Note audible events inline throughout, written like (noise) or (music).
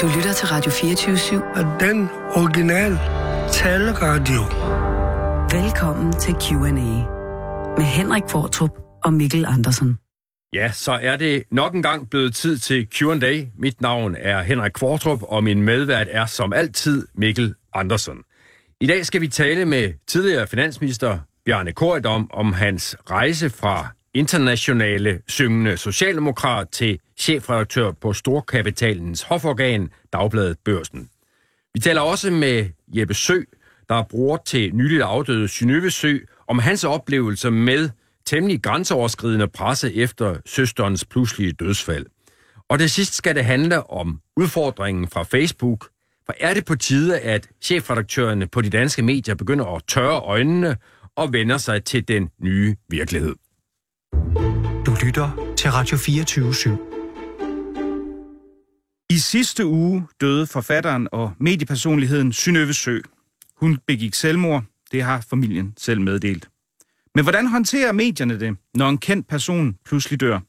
Du lytter til Radio 24-7. Og den original taleradio. Velkommen til Q&A med Henrik Fortrup og Mikkel Andersen. Ja, så er det nok en gang blevet tid til Q&A. Mit navn er Henrik Kvartrup, og min medvært er som altid Mikkel Andersen. I dag skal vi tale med tidligere finansminister Bjarne Korydom om hans rejse fra internationale syngende socialdemokrat til chefredaktør på Storkapitalens hoforgan, Dagbladet Børsen. Vi taler også med Jeppe Sø, der er bror til nyligt afdøde Synøve Sø, om hans oplevelser med temmelig grænseoverskridende presse efter søsterens pludselige dødsfald. Og det sidste skal det handle om udfordringen fra Facebook. For er det på tide, at chefredaktørerne på de danske medier begynder at tørre øjnene og vender sig til den nye virkelighed? Lytter til Radio 24 /7. I sidste uge døde forfatteren og mediepersonligheden Synøve Sø. Hun begik selvmord. Det har familien selv meddelt. Men hvordan håndterer medierne det, når en kendt person pludselig dør?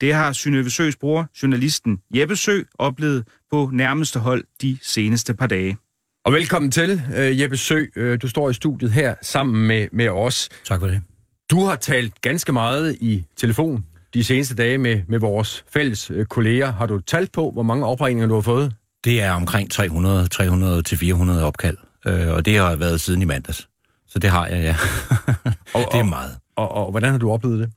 Det har Synøve Søs bror, journalisten Jeppe Sø, oplevet på nærmeste hold de seneste par dage. Og velkommen til, uh, Jeppe Sø. Uh, du står i studiet her sammen med, med os. Tak for det. Du har talt ganske meget i telefon de seneste dage med, med vores fælles uh, kolleger. Har du talt på, hvor mange opringninger du har fået? Det er omkring 300, 300 til 400 opkald, øh, og det har været siden i mandags. Så det har jeg, ja. (laughs) Og, det er meget. Og, og, og hvordan har du oplevet det?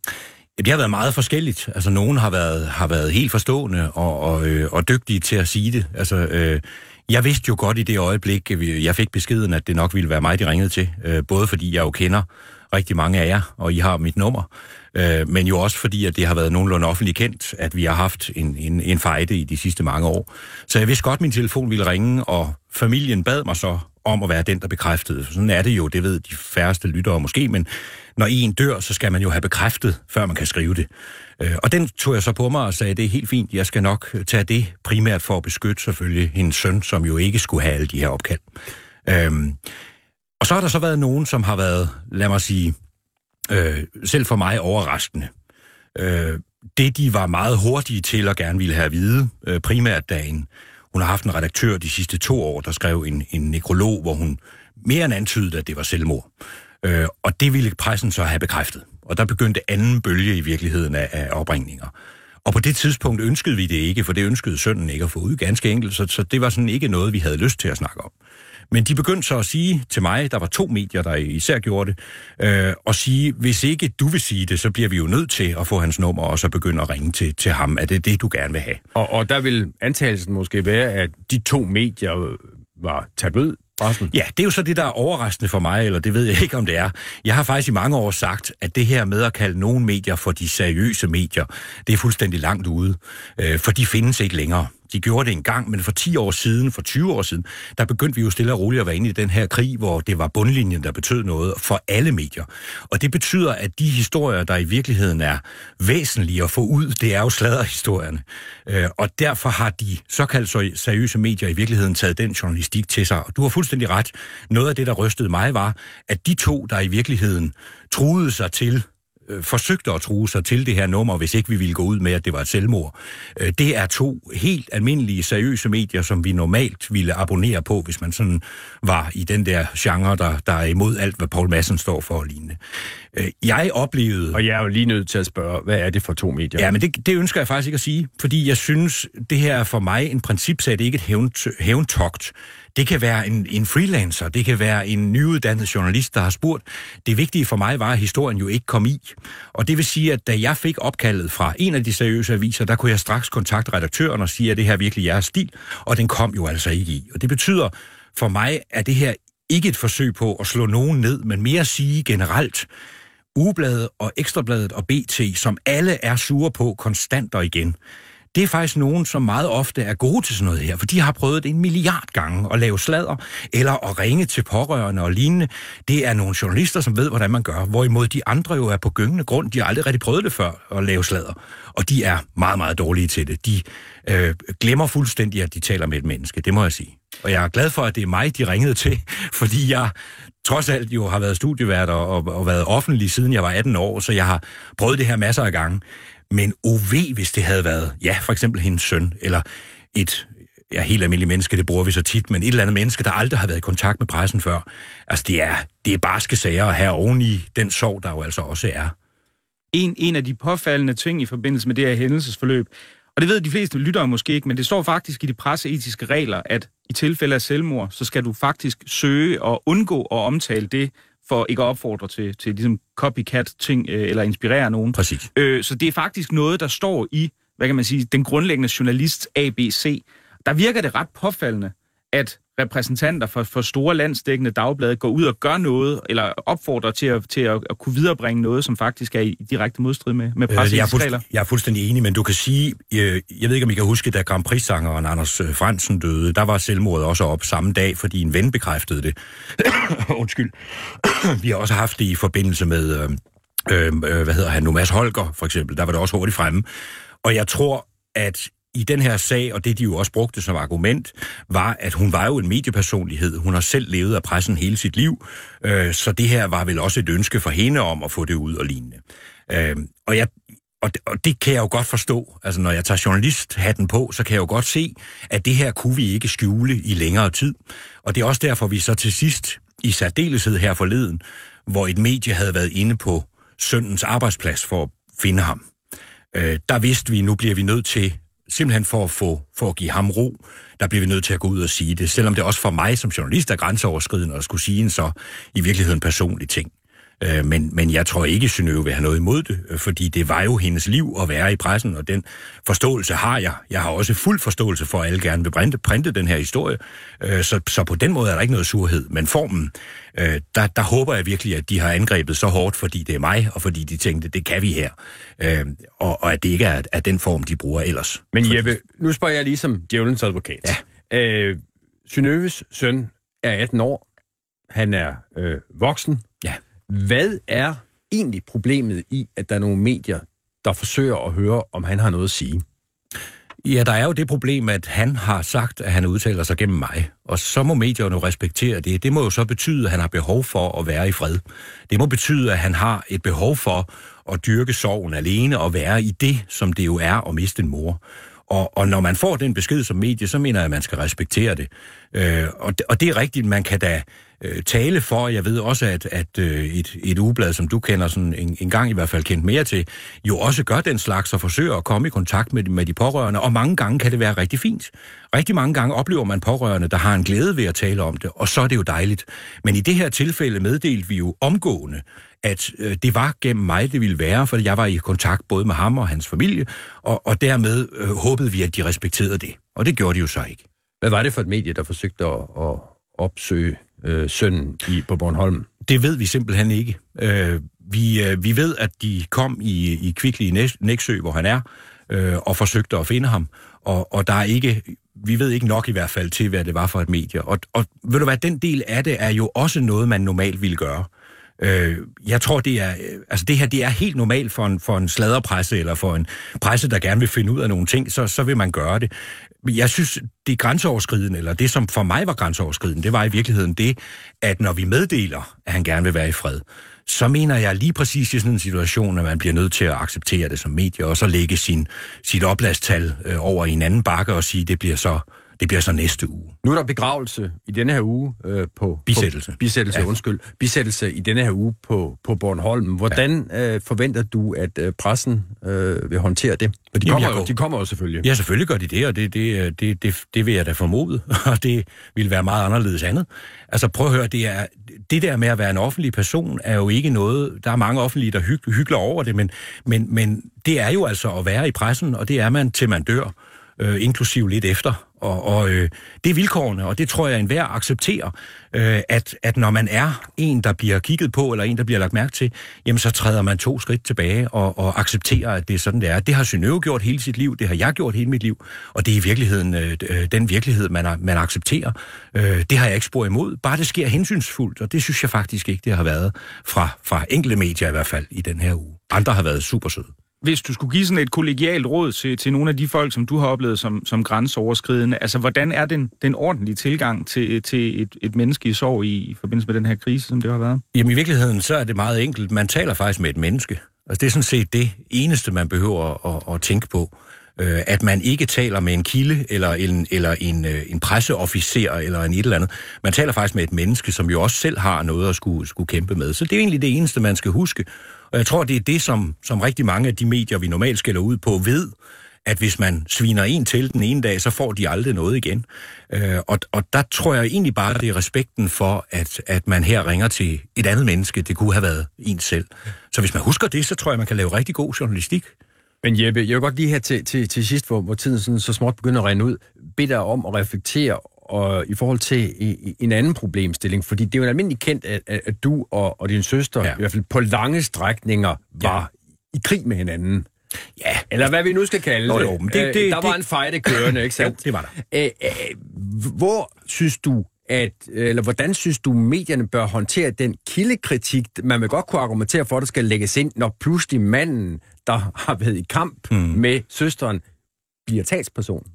Det har været meget forskelligt. Altså, nogen har været, har været helt forstående og, og, øh, og dygtige til at sige det. Altså, øh, jeg vidste jo godt i det øjeblik, øh, jeg fik beskeden, at det nok ville være mig, de ringede til. Øh, både fordi jeg jo kender rigtig mange af jer, og I har mit nummer. Øh, men jo også fordi, at det har været nogenlunde offentligt kendt, at vi har haft en, en, en fejde i de sidste mange år. Så jeg vidste godt, at min telefon ville ringe, og familien bad mig så om at være den, der bekræftede. Sådan er det jo, det ved de færreste lyttere måske, men når en dør, så skal man jo have bekræftet, før man kan skrive det. Øh, Og den tog jeg så på mig og sagde, det er helt fint, jeg skal nok tage det primært for at beskytte selvfølgelig hendes søn, som jo ikke skulle have alle de her opkald. Øhm, og så har der så været nogen, som har været, lad mig sige, øh, selv for mig overraskende. Øh, det, de var meget hurtige til og gerne ville have at vide, øh, primært dagen. Hun har haft en redaktør de sidste to år, der skrev en, en nekrolog, hvor hun mere end antydede, at det var selvmord. Øh, og det ville pressen så have bekræftet. Og der begyndte anden bølge i virkeligheden af, af opringninger. Og på det tidspunkt ønskede vi det ikke, for det ønskede sønnen ikke at få ud, ganske enkelt. Så, så det var sådan ikke noget, vi havde lyst til at snakke om. Men de begyndte så at sige til mig, der var to medier, der især gjorde det, øh, og sige, hvis ikke du vil sige det, så bliver vi jo nødt til at få hans nummer, og så begynde at ringe til, til ham. Er det det, du gerne vil have? Og, og der vil antagelsen måske være, at de to medier var taget ud pressen. Ja, det er jo så det, der er overraskende for mig, eller det ved jeg ikke, om det er. Jeg har faktisk i mange år sagt, at det her med at kalde nogle medier for de seriøse medier, det er fuldstændig langt ude, øh, for de findes ikke længere. De gjorde det engang, men for 10 år siden, for 20 år siden, der begyndte vi jo stille og roligt at være inde i den her krig, hvor det var bundlinjen, der betød noget for alle medier. Og det betyder, at de historier, der i virkeligheden er væsentlige at få ud, det er jo sladderhistorierne. Øh, og derfor har de såkaldt seriøse medier i virkeligheden taget den journalistik til sig. Og du har fuldstændig ret. Noget af det, der rystede mig, var, at de to, der i virkeligheden truede sig til øh, forsøgte at true sig til det her nummer, hvis ikke vi ville gå ud med, at det var et selvmord. Øh, det er to helt almindelige, seriøse medier, som vi normalt ville abonnere på, hvis man sådan var i den der genre, der, der er imod alt, hvad Paul Madsen står for og lignende. Øh, jeg oplevede... Og jeg er jo lige nødt til at spørge, hvad er det for to medier? Ja, men det, det ønsker jeg faktisk ikke at sige, fordi jeg synes, det her er for mig en principsag, det er ikke et hævn, hævntogt. Det kan være en, en freelancer, det kan være en nyuddannet journalist, der har spurgt. Det vigtige for mig var, at historien jo ikke kom i. Og det vil sige, at da jeg fik opkaldet fra en af de seriøse aviser, der kunne jeg straks kontakte redaktøren og sige, at det her virkelig er jeres stil, og den kom jo altså ikke i. Og det betyder for mig, at det her ikke et forsøg på at slå nogen ned, men mere at sige generelt, Ugebladet og Ekstrabladet og BT, som alle er sure på konstant og igen, det er faktisk nogen, som meget ofte er gode til sådan noget her, for de har prøvet det en milliard gange at lave sladder, eller at ringe til pårørende og lignende. Det er nogle journalister, som ved, hvordan man gør, hvorimod de andre jo er på gyngende grund. De har aldrig rigtig prøvet det før at lave sladder, og de er meget, meget dårlige til det. De øh, glemmer fuldstændig, at de taler med et menneske, det må jeg sige. Og jeg er glad for, at det er mig, de ringede til, (laughs) fordi jeg trods alt jo har været studievært og, og, og været offentlig siden jeg var 18 år, så jeg har prøvet det her masser af gange. Men OV, hvis det havde været, ja, for eksempel hendes søn, eller et, ja, helt almindeligt menneske, det bruger vi så tit, men et eller andet menneske, der aldrig har været i kontakt med pressen før. Altså, det er, det er barske sager her oven i den sorg, der jo altså også er. En, en af de påfaldende ting i forbindelse med det her hændelsesforløb, og det ved de fleste lyttere måske ikke, men det står faktisk i de presseetiske regler, at i tilfælde af selvmord, så skal du faktisk søge og undgå at omtale det, for ikke at opfordre til, til ligesom copycat-ting øh, eller inspirere nogen. Præcis. Øh, så det er faktisk noget, der står i, hvad kan man sige, den grundlæggende journalist ABC. Der virker det ret påfaldende, at repræsentanter for, for store landsdækkende dagblade går ud og gør noget, eller opfordrer til at, til at, at kunne viderebringe noget, som faktisk er i direkte modstrid med, med Øh, jeg, er presseetiske regler. fuldst, jeg er fuldstændig enig, men du kan sige, øh, jeg ved ikke, om I kan huske, da Grand Prix-sangeren Anders øh, Fransen døde, der var selvmordet også op samme dag, fordi en ven bekræftede det. (coughs) Undskyld. (coughs) Vi har også haft det i forbindelse med, øh, øh, øh, hvad hedder han nu, Mads Holger for eksempel, der var det også hurtigt fremme. Og jeg tror, at i den her sag, og det de jo også brugte som argument, var, at hun var jo en mediepersonlighed. Hun har selv levet af pressen hele sit liv, øh, så det her var vel også et ønske for hende om at få det ud og lignende. Øh, og jeg, og det, og det kan jeg jo godt forstå. Altså, når jeg tager journalisthatten på, så kan jeg jo godt se, at det her kunne vi ikke skjule i længere tid. Og det er også derfor, vi så til sidst, i særdeleshed her forleden, hvor et medie havde været inde på søndens arbejdsplads for at finde ham. Øh, der vidste vi, nu bliver vi nødt til, simpelthen for at, få, for at give ham ro, der bliver vi nødt til at gå ud og sige det, selvom det også for mig som journalist er grænseoverskridende at skulle sige en så i virkeligheden personlig ting. Øh, men, men jeg tror ikke, Synøve vil have noget imod det, øh, fordi det var jo hendes liv at være i pressen, og den forståelse har jeg. Jeg har også fuld forståelse for, at alle gerne vil printe, printe den her historie, øh, så, så på den måde er der ikke noget surhed. Men formen, øh, der, der håber jeg virkelig, at de har angrebet så hårdt, fordi det er mig, og fordi de tænkte, det kan vi her. Øh, og, og at det ikke er, er den form, de bruger ellers. Men Jeppe, nu spørger jeg ligesom djævelens advokat. Ja. Øh, Synøves søn er 18 år. Han er øh, voksen. Ja. Hvad er egentlig problemet i, at der er nogle medier, der forsøger at høre, om han har noget at sige? Ja, der er jo det problem, at han har sagt, at han udtaler sig gennem mig. Og så må medierne jo respektere det. Det må jo så betyde, at han har behov for at være i fred. Det må betyde, at han har et behov for at dyrke sorgen alene og være i det, som det jo er at miste en mor. Og, og når man får den besked som medie, så mener jeg, at man skal respektere det. Øh, og, det og det er rigtigt, man kan da øh, tale for, jeg ved også, at, at øh, et, et ugeblad, som du kender sådan en, en gang i hvert fald kendt mere til, jo også gør den slags og forsøger at komme i kontakt med, med de pårørende, og mange gange kan det være rigtig fint. Rigtig mange gange oplever man pårørende, der har en glæde ved at tale om det, og så er det jo dejligt. Men i det her tilfælde meddelte vi jo omgående, at øh, det var gennem mig, det ville være, for jeg var i kontakt både med ham og hans familie, og, og dermed øh, håbede vi, at de respekterede det. Og det gjorde de jo så ikke. Hvad var det for et medie, der forsøgte at, at opsøge øh, sønnen i, på Bornholm? Det ved vi simpelthen ikke. Øh, vi, øh, vi ved, at de kom i, i Kvickly i Næksø, hvor han er, øh, og forsøgte at finde ham. Og, og der er ikke, vi ved ikke nok i hvert fald til, hvad det var for et medie. Og, og ved du hvad, den del af det er jo også noget, man normalt ville gøre. Øh, jeg tror, det er, øh, altså det her det er helt normalt for en, for en sladderpresse, eller for en presse, der gerne vil finde ud af nogle ting, så, så vil man gøre det. Men Jeg synes, det grænseoverskridende, eller det, som for mig var grænseoverskridende, det var i virkeligheden det, at når vi meddeler, at han gerne vil være i fred, så mener jeg lige præcis i sådan en situation, at man bliver nødt til at acceptere det som medie, og så lægge sin, sit oplasttal øh, over i en anden bakke og sige, det bliver så det bliver så næste uge. Nu er der begravelse i denne her uge øh, på... Bisættelse. På, bisættelse, ja. Ja. undskyld. Bisættelse i denne her uge på, på Bornholm. Hvordan øh, forventer du, at øh, pressen øh, vil håndtere det? For de Jamen, kommer, jeg jo, går- de kommer jo selvfølgelig. Ja, selvfølgelig gør de det, og det, det, det, det, det vil jeg da formode, (laughs) og det vil være meget anderledes andet. Altså prøv at høre, det, er, det der med at være en offentlig person er jo ikke noget, der er mange offentlige, der hyg, hygler over det, men, men, men det er jo altså at være i pressen, og det er man til man dør, øh, inklusiv lidt efter. Og, og øh, det er vilkårene, og det tror jeg, enhver accepterer, øh, at, at når man er en, der bliver kigget på, eller en, der bliver lagt mærke til, jamen så træder man to skridt tilbage og, og accepterer, at det er sådan, det er. Det har Synøve gjort hele sit liv, det har jeg gjort hele mit liv, og det er i virkeligheden øh, øh den virkelighed, man, man accepterer. Øh, det har jeg ikke spor imod, bare det sker hensynsfuldt, og det synes jeg faktisk ikke, det har været fra, fra enkelte medier i hvert fald i den her uge. Andre har været super søde. Hvis du skulle give sådan et kollegialt råd til, til nogle af de folk, som du har oplevet som, som grænseoverskridende, altså hvordan er den, den ordentlige tilgang til, til et, et menneske i sorg i, i forbindelse med den her krise, som det har været? Jamen i virkeligheden, så er det meget enkelt. Man taler faktisk med et menneske. Altså det er sådan set det eneste, man behøver at, at, tænke på. Øh, at man ikke taler med en kilde, eller en, eller en, øh, en presseofficer, eller en et eller andet. Man taler faktisk med et menneske, som jo også selv har noget at skulle, skulle kæmpe med. Så det er egentlig det eneste, man skal huske. Og jeg tror, det er det, som, som rigtig mange af de medier, vi normalt skælder ud på, ved, at hvis man sviner en til den ene dag, så får de aldrig noget igen. Øh, og, og der tror jeg egentlig bare, at det er respekten for, at, at man her ringer til et andet menneske. Det kunne have været en selv. Så hvis man husker det, så tror jeg, man kan lave rigtig god journalistik. Men Jeppe, jeg vil godt lige her til, til, til sidst, hvor, hvor tiden sådan, så småt begynder at rende ud, bede dig om at reflektere og, i forhold til en anden problemstilling, fordi det er jo almindeligt kendt, at, at, du og, og din søster, ja. i hvert fald på lange strækninger, var ja. i krig med hinanden. Ja. Eller hvad vi nu skal kalde Nå, det. Jo, det, øh, det der det, var en fejde kørende, ikke (laughs) sandt? jo, det var der. Æ, æ, hvor synes du, at, eller hvordan synes du, medierne bør håndtere den kildekritik? Man vil godt kunne argumentere for, at det skal lægges ind, når pludselig manden, der har været i kamp hmm. med søsteren, bliver talsperson.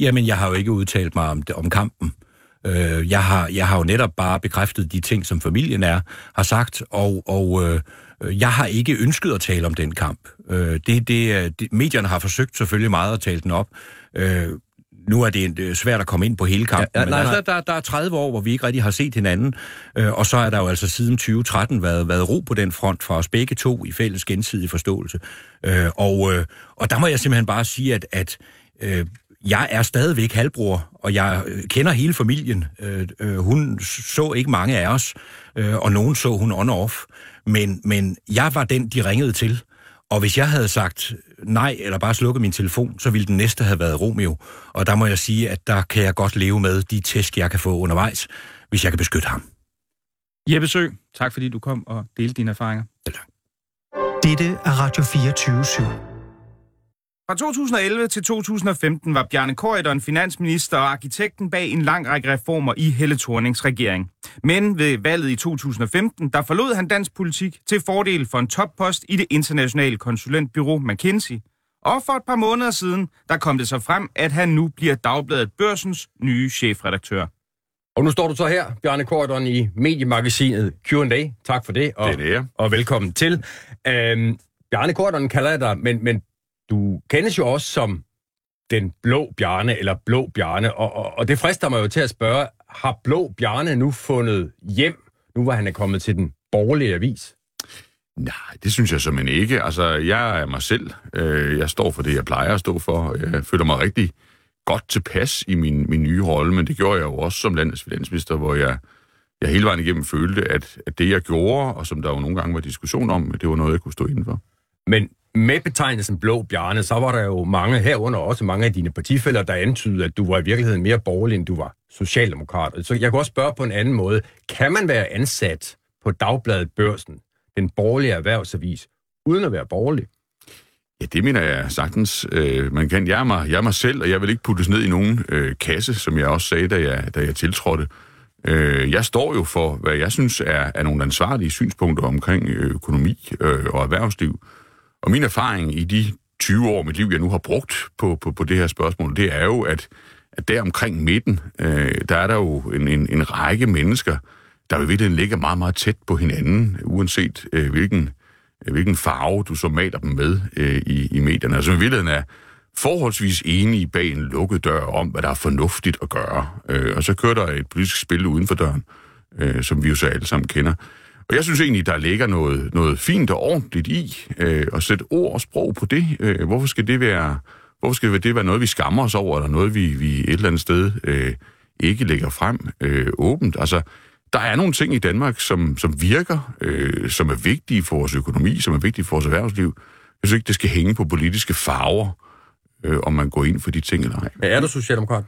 Jamen, jeg har jo ikke udtalt mig om, om kampen. Øh, jeg, har, jeg har jo netop bare bekræftet de ting, som familien er, har sagt, og, og øh, jeg har ikke ønsket at tale om den kamp. Øh, det, det, det, medierne har forsøgt selvfølgelig meget at tale den op. Øh, nu er det øh, svært at komme ind på hele kampen, ja, ja, nej, men altså, der, der er 30 år, hvor vi ikke rigtig har set hinanden, øh, og så er der jo altså siden 2013 været, været ro på den front fra os begge to i fælles gensidig forståelse. Øh, og, øh, og der må jeg simpelthen bare sige, at, at øh, jeg er stadigvæk halvbror, og jeg øh, kender hele familien. Øh, øh, hun så ikke mange af os, øh, og nogen så hun on-off. Men, men jeg var den, de ringede til. Og hvis jeg havde sagt nej, eller bare slukket min telefon, så ville den næste have været Romeo. Og der må jeg sige, at der kan jeg godt leve med de tæsk, jeg kan få undervejs, hvis jeg kan beskytte ham. Jeppe Sø, tak fordi du kom og delte dine erfaringer. Dette er Radio 24 /7. Fra 2011 til 2015 var Bjarne Korydon finansminister og arkitekten bag en lang række reformer i Helle Thornings regering. Men ved valget i 2015, der forlod han dansk politik til fordel for en toppost i det internationale konsulentbyrå McKinsey. Og for et par måneder siden, der kom det så frem, at han nu bliver Dagbladet Børsens nye chefredaktør. Og nu står du så her, Bjarne Korydon, i mediemagasinet Q&A. Tak for det, og, det er det. og velkommen til. Øhm, Bjarne Korydon kalder jeg dig, men, men du kendes jo også som den blå bjarne, eller blå bjarne, og, og, og det frister mig jo til at spørge, har blå bjarne nu fundet hjem, nu hvor han er kommet til den borgerlige avis? Nej, det synes jeg simpelthen ikke. Altså, jeg er mig selv. Øh, jeg står for det, jeg plejer at stå for. Jeg føler mig rigtig godt tilpas i min, min nye rolle, men det gjorde jeg jo også som landets finansminister, hvor jeg, jeg hele vejen igennem følte, at, at det, jeg gjorde, og som der jo nogle gange var diskussion om, det var noget, jeg kunne stå indenfor. Men med betegnelsen Blå Bjarne, så var der jo mange herunder, også mange af dine partifælder, der antydede, at du var i virkeligheden mere borgerlig, end du var socialdemokrat. Så jeg kunne også spørge på en anden måde. Kan man være ansat på Dagbladet Børsen, den borgerlige erhvervsavis, uden at være borgerlig? Ja, det mener jeg sagtens. Øh, man kan. Jeg er, mig, jeg er mig selv, og jeg vil ikke puttes ned i nogen øh, kasse, som jeg også sagde, da jeg, da jeg tiltrådte. Øh, jeg står jo for, hvad jeg synes er, er nogle ansvarlige synspunkter omkring øh, økonomi øh, og erhvervsliv. Og min erfaring i de 20 år mit liv, jeg nu har brugt på, på, på det her spørgsmål, det er jo, at, at der omkring midten, øh, der er der jo en, en, en række mennesker, der i virkeligheden ligger meget, meget tæt på hinanden, uanset øh, hvilken, øh, hvilken farve du så maler dem med øh, i, i medierne. Altså i virkeligheden er forholdsvis enige bag en lukket dør om, hvad der er fornuftigt at gøre. Øh, og så kører der et politisk spil uden for døren, øh, som vi jo så alle sammen kender. Og jeg synes egentlig, der ligger noget, noget fint og ordentligt i øh, at sætte ord og sprog på det. Øh, hvorfor skal det være... Hvorfor skal det være noget, vi skammer os over, eller noget, vi, vi et eller andet sted øh, ikke lægger frem øh, åbent? Altså, der er nogle ting i Danmark, som, som virker, øh, som er vigtige for vores økonomi, som er vigtige for vores erhvervsliv. Jeg synes ikke, det skal hænge på politiske farver, øh, om man går ind for de ting eller ej. Er du socialdemokrat?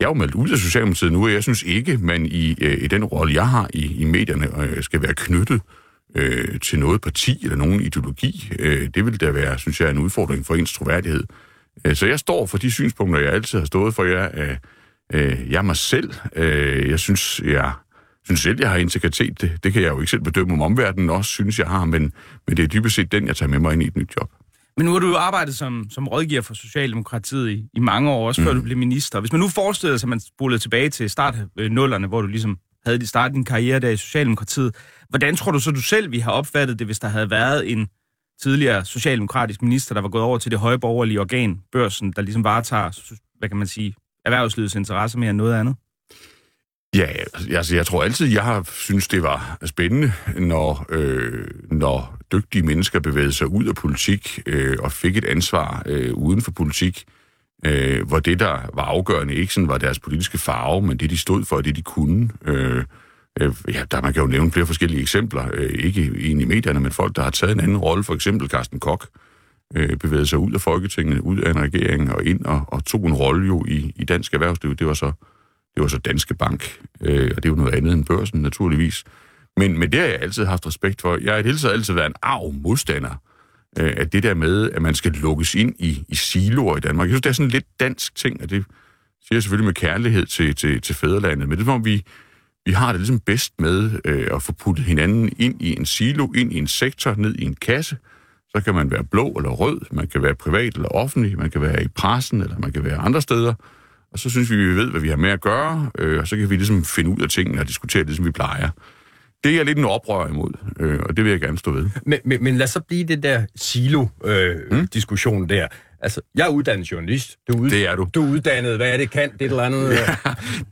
Jeg er jo meldt ud af Socialdemokratiet nu, og jeg synes ikke, man i, øh, i den rolle, jeg har i, i medierne, øh, skal være knyttet øh, til noget parti eller nogen ideologi. Øh, det vil da være, synes jeg, en udfordring for ens troværdighed. Øh, så jeg står for de synspunkter, jeg altid har stået for. Jeg, øh, øh, jeg er mig selv. Øh, jeg synes, jeg synes selv, jeg har integritet. Det, det kan jeg jo ikke selv bedømme om omverdenen også, synes jeg har, men, men det er dybest set den, jeg tager med mig ind i et nyt job. Men nu har du jo arbejdet som, som rådgiver for Socialdemokratiet i, i mange år, også før mm. du blev minister. Hvis man nu forestiller sig, at man spolede tilbage til start nullerne, hvor du ligesom havde startet din karriere der i Socialdemokratiet, hvordan tror du så, du selv vi har opfattet det, hvis der havde været en tidligere socialdemokratisk minister, der var gået over til det højborgerlige organ, børsen, der ligesom varetager, hvad kan man sige, erhvervslivets interesse mere end noget andet? Ja, altså, altså jeg tror altid, jeg har synes det var spændende, når, øh, når dygtige mennesker bevægede sig ud af politik øh, og fik et ansvar øh, uden for politik, øh, hvor det, der var afgørende, ikke sådan var deres politiske farve, men det, de stod for, det, de kunne. Øh, øh, ja, der man kan jo nævne flere forskellige eksempler, øh, ikke ind i medierne, men folk, der har taget en anden rolle, for eksempel Carsten Koch, øh, bevægede sig ud af Folketinget, ud af en regering og ind og, og tog en rolle jo i, i dansk erhvervsliv. Det var så det var så Danske Bank, øh, og det er jo noget andet end børsen, naturligvis. Men, men det har jeg altid haft respekt for. Jeg har hele taget altid været en arv modstander øh, af det der med, at man skal lukkes ind i, i siloer i Danmark. Jeg synes, det er sådan en lidt dansk ting, og det siger jeg selvfølgelig med kærlighed til, til, til fædrelandet, men det er som vi, vi har det ligesom bedst med øh, at få puttet hinanden ind i en silo, ind i en sektor, ned i en kasse. Så kan man være blå eller rød, man kan være privat eller offentlig, man kan være i pressen, eller man kan være andre steder. Og så synes vi, vi ved, hvad vi har med at gøre, øh, og så kan vi ligesom finde ud af tingene og diskutere det, som vi plejer. Det er jeg lidt en oprør imod, øh, og det vil jeg gerne stå ved. Men, men, men lad så blive det der silo-diskussion øh, mm. der. Altså, jeg er uddannet journalist. Du er, ud, det er du. Du er uddannet, hvad er det kan, det eller andet. Ja,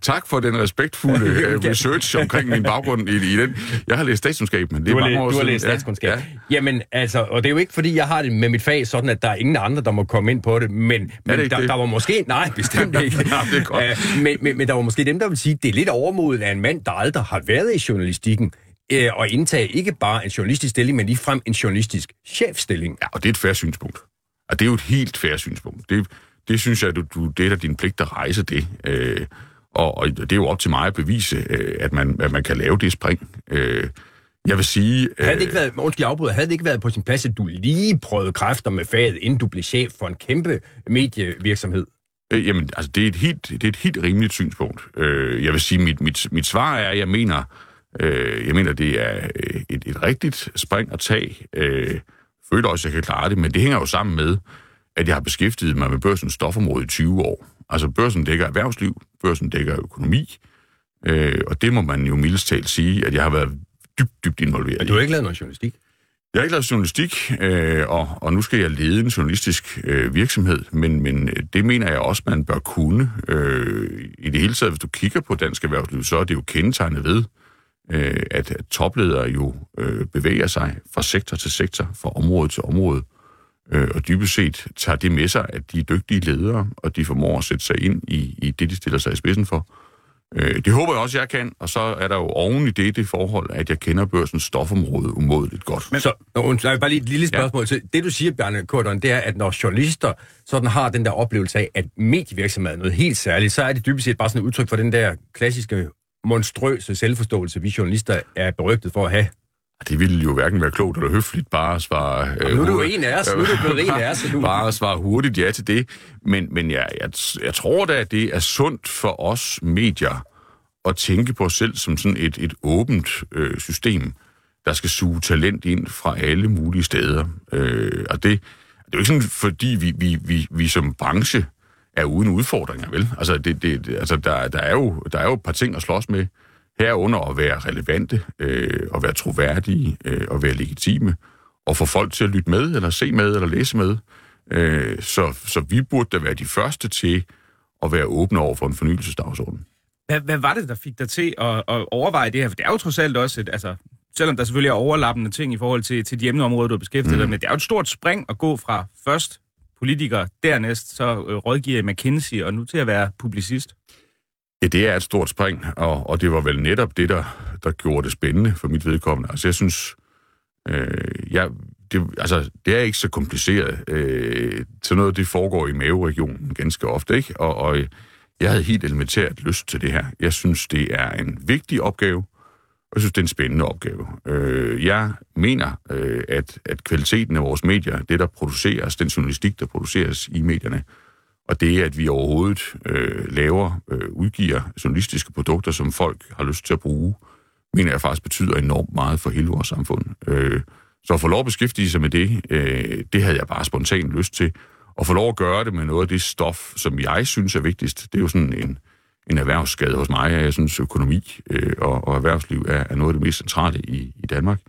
tak for den respektfulde (laughs) uh, research omkring min baggrund i, i den. Jeg har læst statskundskab, men det er mange år Du har læst statskundskab. Ja. Jamen, altså, og det er jo ikke, fordi jeg har det med mit fag sådan, at der er ingen andre, der må komme ind på det, men, men det der, det? der var måske... Nej, bestemt (laughs) ikke. ja, det er godt. Uh, men, men, men der var måske dem, der vil sige, at det er lidt overmodet af en mand, der aldrig har været i journalistikken, øh, og indtage ikke bare en journalistisk stilling, men ligefrem en journalistisk chefstilling. Ja, og det er et færre synspunkt. Og det er jo et helt færre synspunkt. Det, det synes jeg, at du, du, det er din pligt at rejse det. Øh, og, og det er jo op til mig at bevise, øh, at, man, at man kan lave det spring. Øh, jeg vil sige... Havde det ikke været, undskyld, afbryder, havde det ikke været på sin plads, at du lige prøvede kræfter med faget, inden du blev chef for en kæmpe medievirksomhed? Øh, jamen, altså, det er, et helt, det er et helt rimeligt synspunkt. Øh, jeg vil sige, mit, mit, mit svar er, at jeg mener, øh, jeg mener, det er et, et rigtigt spring at tage. Øh, føler også, at jeg kan klare det, men det hænger jo sammen med, at jeg har beskæftiget mig med børsens stofområde i 20 år. Altså børsen dækker erhvervsliv, børsen dækker økonomi, øh, og det må man jo mildest talt sige, at jeg har været dybt, dybt involveret Men du har ikke lavet noget journalistik? Jeg har ikke lavet journalistik, øh, og, og nu skal jeg lede en journalistisk øh, virksomhed, men, men det mener jeg også, man bør kunne. Øh, I det hele taget, hvis du kigger på dansk erhvervsliv, så er det jo kendetegnet ved, øh, at, topledere jo øh, bevæger sig fra sektor til sektor, fra område til område, øh, og dybest set tager det med sig, at de er dygtige ledere, og de formår at sætte sig ind i, i det, de stiller sig i spidsen for. Øh, det håber jeg også, jeg kan, og så er der jo oven i det det forhold, at jeg kender børsens stofområde umådeligt godt. Men så, undskyld, bare lige et lille spørgsmål ja. til. Det du siger, Bjarne Kortøren, det er, at når journalister sådan har den der oplevelse af, at medievirksomhed er noget helt særligt, så er det dybest set bare sådan et udtryk for den der klassiske monstrøse selvforståelse, vi journalister er berygtet for at have. Det ville jo hverken være klogt eller høfligt bare at svare... Øh, nu er du en af os, nu er du blevet en af os. Du... (laughs) Bare at svare hurtigt ja til det. Men, men jeg, jeg, jeg tror da, at det er sundt for os medier at tænke på os selv som sådan et, et åbent øh, system, der skal suge talent ind fra alle mulige steder. Øh, og det, det er jo ikke sådan, fordi vi, vi, vi, vi som branche er uden udfordringer, vel? Altså, det, det, altså der, der, er jo, der er jo et par ting at slås med. Herunder at være relevante, øh, at være troværdige, øh, at være legitime, og få folk til at lytte med, eller se med, eller læse med. Øh, så, så vi burde da være de første til at være åbne over for en fornyelsesdagsorden. Hvad, hvad var det, der fik dig til at, at overveje det her? For det er jo trods alt også et, altså, selvom der selvfølgelig er overlappende ting i forhold til, til de emneområder, du har beskæftiget mm. dig med, det er jo et stort spring at gå fra først politiker, dernæst så øh, rådgiver i McKinsey, og nu til at være publicist. Ja, det er et stort spring, og, og det var vel netop det, der, der gjorde det spændende for mit vedkommende. Altså, jeg synes, øh, jeg, det, altså, det er ikke så kompliceret. Øh, sådan noget det foregår i maveregionen ganske ofte, ikke? Og, og jeg havde helt elementært lyst til det her. Jeg synes, det er en vigtig opgave, jeg synes, det er en spændende opgave. Øh, jeg mener, øh, at, at kvaliteten af vores medier, det der produceres, den journalistik, der produceres i medierne, og det, at vi overhovedet øh, laver, øh, udgiver journalistiske produkter, som folk har lyst til at bruge, mener jeg faktisk betyder enormt meget for hele vores samfund. Øh, så at få lov at beskæftige sig med det, øh, det havde jeg bare spontant lyst til. Og få lov at gøre det med noget af det stof, som jeg synes er vigtigst, det er jo sådan en, en erhvervsskade hos mig. Jeg synes, økonomi øh, og, og erhvervsliv er, er noget af det mest centrale i, i Danmark.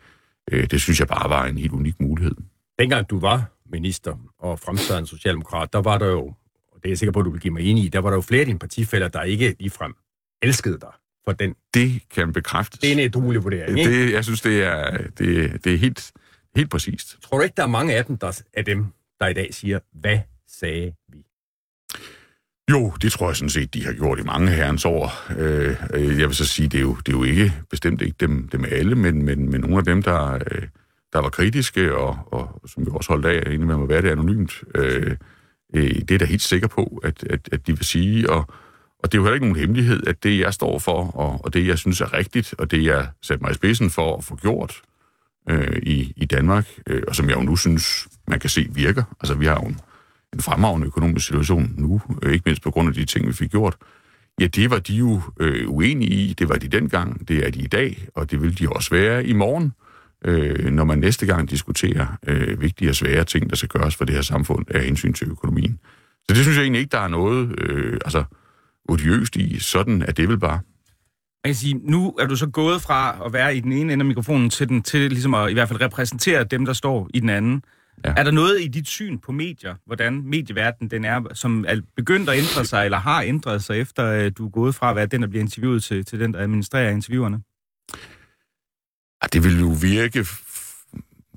Øh, det synes jeg bare var en helt unik mulighed. dengang du var minister og fremstående socialdemokrat, der var der jo, og det er jeg sikker på, at du vil give mig enig i, der var der jo flere af dine partifælder, der ikke ligefrem elskede dig for den. Det kan bekræftes. Det er en edruelig vurdering, ikke? Det, jeg synes, det er, det, det er helt, helt præcist. Tror du ikke, der er mange af dem, der, af dem, der i dag siger, hvad sagde? Jo, det tror jeg sådan set, de har gjort i mange herrens år. Øh, øh, jeg vil så sige, det er jo, det er jo ikke bestemt ikke dem, dem alle, men, men, men nogle af dem, der, øh, der var kritiske, og, og som vi også holdt af, egentlig med at være det anonymt, øh, øh, det er da helt sikker på, at, at, at de vil sige, og, og det er jo heller ikke nogen hemmelighed, at det, jeg står for, og, og det, jeg synes er rigtigt, og det, jeg satte mig i spidsen for at få gjort øh, i, i Danmark, øh, og som jeg jo nu synes, man kan se virker. Altså, vi har jo en, en fremragende økonomisk situation nu, øh, ikke mindst på grund af de ting, vi fik gjort. Ja, det var de jo øh, uenige i, det var de dengang, det er de i dag, og det vil de også være i morgen, øh, når man næste gang diskuterer øh, vigtige og svære ting, der skal gøres for det her samfund af hensyn til økonomien. Så det synes jeg egentlig ikke, der er noget øh, altså, odiøst i. Sådan er det vel bare. Jeg kan sige, nu er du så gået fra at være i den ene ende af mikrofonen til, den, til ligesom at i hvert fald repræsentere dem, der står i den anden. Ja. Er der noget i dit syn på medier, hvordan medieverdenen den er, som er begyndt at ændre sig, eller har ændret sig, efter at du er gået fra at være den, der bliver interviewet, til, til den, der administrerer interviewerne? Ja, det vil jo virke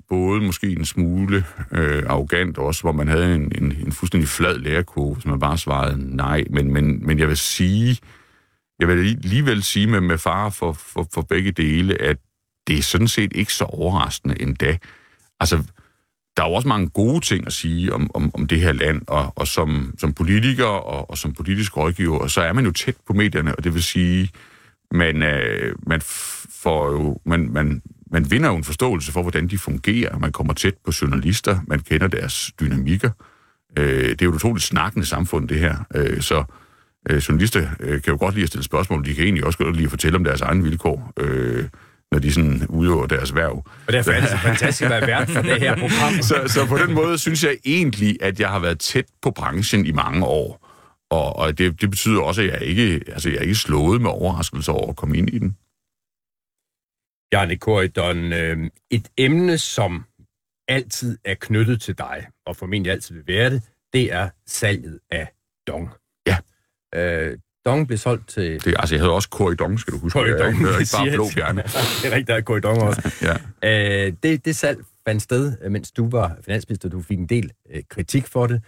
både måske en smule øh, arrogant også, hvor man havde en, en, en fuldstændig flad lærerkurve, hvis man bare svarede nej. Men, men, men jeg vil sige, jeg vil alligevel sige med, med far for, for, for begge dele, at det er sådan set ikke så overraskende endda. Altså, der er jo også mange gode ting at sige om, om, om det her land, og, og som, som politiker og, og som politisk rådgiver, så er man jo tæt på medierne, og det vil sige, man, øh, man får jo, man, man, man vinder jo en forståelse for, hvordan de fungerer. Man kommer tæt på journalister, man kender deres dynamikker. Øh, det er jo et utroligt snakkende samfund, det her. Øh, så øh, journalister øh, kan jo godt lide at stille spørgsmål, de kan egentlig også godt lide at fortælle om deres egne vilkår. Øh, når de sådan udøver deres værv. Og derfor er det så fantastisk at være vært for det her program. (laughs) så, så på den måde synes jeg egentlig, at jeg har været tæt på branchen i mange år. Og, og det, det betyder også, at jeg ikke, altså, jeg er ikke slået med overraskelse over at komme ind i den. Bjarne Korydon, øh, et emne, som altid er knyttet til dig, og formentlig altid vil være det, det er salget af Dong. Ja. Øh, Dong blev solgt til... Det, altså, jeg havde også Corridon, skal du huske. Corridon, det er ikke bare blå bjerne. (laughs) det er rigtigt, der er Corridon også. ja. øh, det, det salg fandt sted, mens du var finansminister. Du fik en del øh, kritik for det.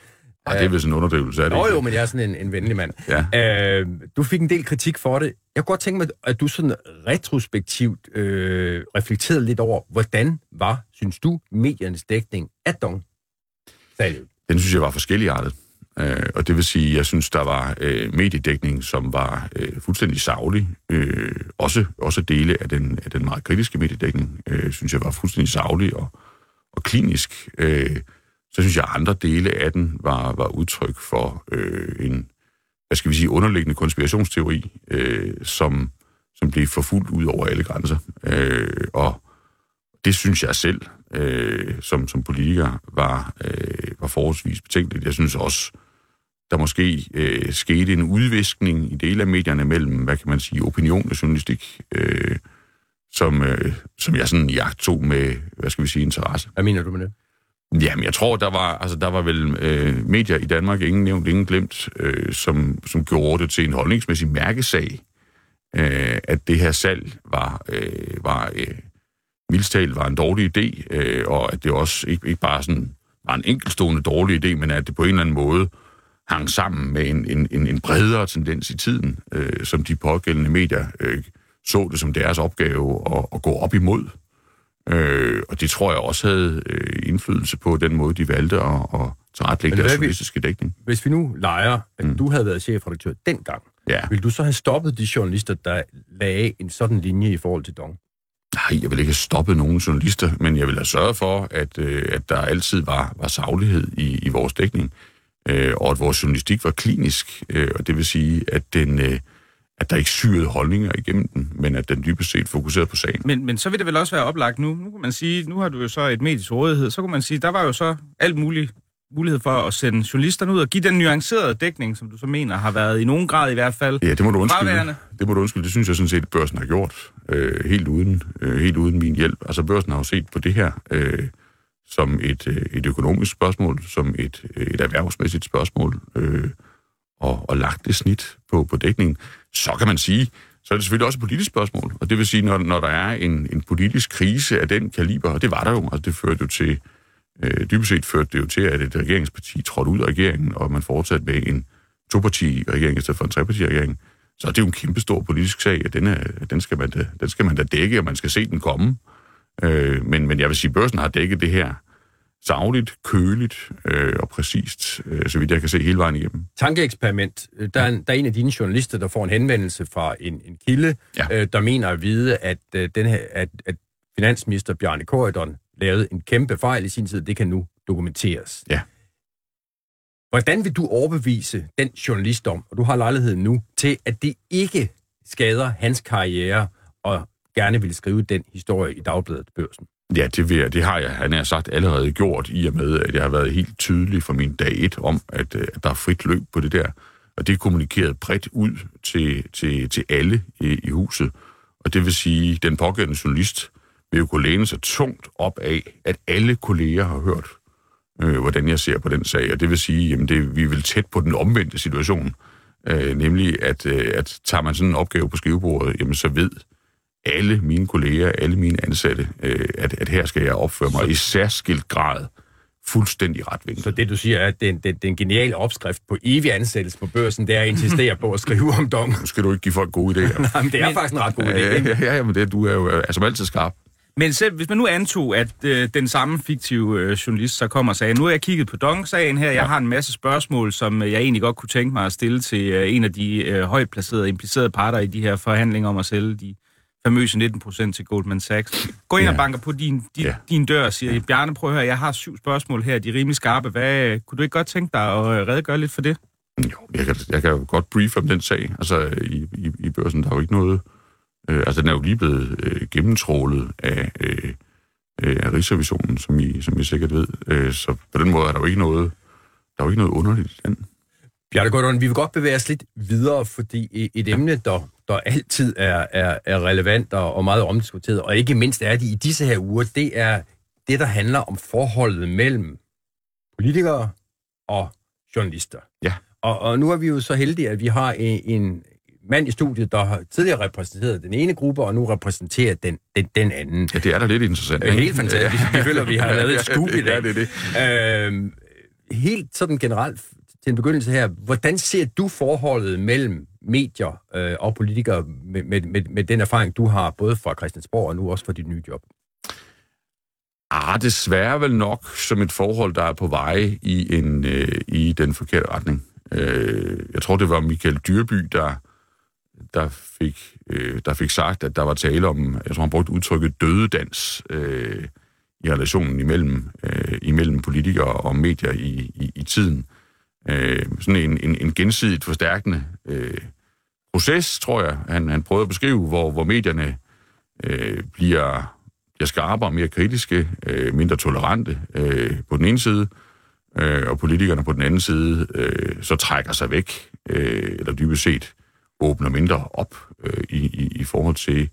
Ej, det er vist en underdrivelse, er det Nå jo, men jeg er sådan en, en venlig mand. Ja. Øh, du fik en del kritik for det. Jeg kunne godt tænke mig, at du sådan retrospektivt øh, reflekterede lidt over, hvordan var, synes du, mediernes dækning af Dong? Den synes jeg var forskelligartet. Øh, og det vil sige, jeg synes, der var øh, mediedækning, som var øh, fuldstændig savlig. Øh, også, også dele af den, af den meget kritiske mediedækning, øh, synes jeg var fuldstændig savlig og, og klinisk. Øh, så synes jeg, at andre dele af den var, var udtryk for øh, en, hvad skal vi sige, underliggende konspirationsteori, øh, som, som blev forfulgt ud over alle grænser. Øh, og det synes jeg selv, øh, som, som politiker, var, øh, var forholdsvis betænkeligt. Jeg synes også, der måske øh, skete en udviskning i dele af medierne mellem, hvad kan man sige, opinion og journalistik, øh, som, øh, som jeg sådan jagt tog med, hvad skal vi sige, interesse. Hvad mener du med det? Jamen, jeg tror, der var, altså, der var vel øh, medier i Danmark, ingen nævnt, ingen glemt, øh, som, som gjorde det til en holdningsmæssig mærkesag, øh, at det her salg var, øh, var øh, mildstalt var en dårlig idé, øh, og at det også ikke, ikke bare sådan var en enkeltstående dårlig idé, men at det på en eller anden måde hang sammen med en, en, en, en bredere tendens i tiden, øh, som de pågældende medier øh, så det som deres opgave at, at gå op imod. Øh, og det tror jeg også havde øh, indflydelse på den måde, de valgte at, at tilrettelægge deres journalistiske dækning. Hvis vi nu leger, at mm. du havde været chefredaktør dengang, Ja. vil du så have stoppet de journalister, der lagde en sådan linje i forhold til Dong? Nej, jeg vil ikke stoppe nogen journalister, men jeg vil have sørget for, at, øh, at der altid var, var saglighed i, i vores dækning, øh, og at vores journalistik var klinisk, øh, og det vil sige, at, den, øh, at der ikke syrede holdninger igennem den, men at den dybest set fokuserede på sagen. Men, men så vil det vel også være oplagt nu. Nu kan man sige, nu har du jo så et medies rådighed, så kan man sige, der var jo så alt muligt mulighed for at sende journalisterne ud og give den nuancerede dækning, som du så mener har været i nogen grad i hvert fald Ja, det må du undskylde. fraværende. Det må du undskylde. Det synes jeg sådan set, at børsen har gjort. Øh, helt, uden, øh, helt uden min hjælp. Altså, børsen har jo set på det her, øh, som et, øh, et økonomisk spørgsmål, som et, øh, et erhvervsmæssigt spørgsmål, øh, og, og lagt det snit på, på dækningen, så kan man sige, så er det selvfølgelig også et politisk spørgsmål. Og det vil sige, når, når der er en, en politisk krise af den kaliber, og det var der jo, altså det førte jo til, øh, dybest set førte det jo til, at et regeringsparti trådte ud af regeringen, og man fortsatte med en toparti-regering i stedet for en treparti-regering, så er det jo en kæmpe stor politisk sag, at den, er, den, skal man da, den skal man da dække, og man skal se den komme. Øh, men, men jeg vil sige, at børsen har dækket det her savligt, køligt øh, og præcist, øh, så vidt jeg kan se hele vejen igennem. Tankeeksperiment. Der er, en, der er en af dine journalister, der får en henvendelse fra en, en kilde, Ja. øh, der mener at vide, at, øh, den her, at, at finansminister Bjarne Korydon lavede en kæmpe fejl i sin tid. Det kan nu dokumenteres. Ja. Hvordan vil du overbevise den journalist om, og du har lejligheden nu, til at det ikke skader hans karriere og gerne vil skrive den historie i Dagbladet Børsen? Ja, det, vil jeg, det har jeg, han har sagt, allerede gjort, i og med, at jeg har været helt tydelig fra min dag et om, at, øh, at der er frit løb på det der. Og det er kommunikeret bredt ud til, til, til alle i, i huset. Og det vil sige, at den pågældende journalist vil jo kunne læne sig tungt op af, at alle kolleger har hørt, øh, hvordan jeg ser på den sag. Og det vil sige, at vi er vel tæt på den omvendte situation. Øh, nemlig, at, øh, at tager man sådan en opgave på skrivebordet, jamen så ved alle mine kolleger, alle mine ansatte, øh, at, at her skal jeg opføre mig i særskilt grad fuldstændig retvinket. Så det, du siger, er, at den, den, den geniale opskrift på evig ansættelse på børsen, det er at insistere på at skrive om dong. Nu skal du ikke give folk gode idéer. (laughs) Nej, men det er men, faktisk en ret god idé. ja, ja, ja, ja, men det, du er jo øh, som altid skarp. Men selv hvis man nu antog, at øh, den samme fiktive øh, journalist så kommer og sagde, nu har jeg kigget på Dong-sagen her, jeg har en masse spørgsmål, som øh, jeg egentlig godt kunne tænke mig at stille til øh, en af de øh, højt placerede, implicerede parter i de her forhandlinger om at sælge de famøse 19% til Goldman Sachs. Gå ind Ja. og banker på din, din, Ja. din dør og siger, Bjarne, prøv at høre, jeg har syv spørgsmål her, de er rimelig skarpe. Hvad, kunne du ikke godt tænke dig at øh, redegøre lidt for det? Jo, jeg kan, jeg kan jo godt brief om den sag. Altså, i, i, i børsen, der er jo ikke noget... Øh, altså, den er jo lige blevet øh, gennemtrålet af, øh, øh, af Rigsrevisionen, som I, som I sikkert ved. Øh, så på den måde er der jo ikke noget, der er jo ikke noget underligt i den. Bjarne Gordon, vi vil godt bevæge os lidt videre, fordi et- et emne, der, der altid er, er, er relevant og, og meget omdiskuteret, og ikke mindst er det i disse her uger, det er det, der handler om forholdet mellem politikere og journalister. Ja. Og, og nu er vi jo så heldige, at vi har en, en mand i studiet, der har tidligere repræsenteret den ene gruppe, og nu repræsenterer den, den, den anden. Ja, det er da lidt interessant. Det er ikke? helt fantastisk. Vi føler, vi har lavet et scoop i dag. Ja, det er det. Øhm, helt sådan generelt til en begyndelse her, hvordan ser du forholdet mellem medier øh, og politikere med, med, med, med den erfaring, du har både fra Christiansborg og nu også fra dit nye job? Ah, desværre vel nok som et forhold, der er på vej i, en, øh, i den forkerte retning. Øh, jeg tror, det var Michael Dyrby, der, der, fik, øh, der fik sagt, at der var tale om, jeg tror, han brugte udtrykket dødedans øh, i relationen imellem, øh, imellem politikere og medier i, i, i tiden. Øh, sådan en, en, en gensidigt forstærkende øh, proces, tror jeg, han, han prøvede at beskrive, hvor, hvor medierne øh, bliver bliver skarpere, mere kritiske, øh, mindre tolerante øh, på den ene side, øh, og politikerne på den anden side øh, så trækker sig væk, øh, eller dybest set åbner mindre op øh, i, i, i forhold til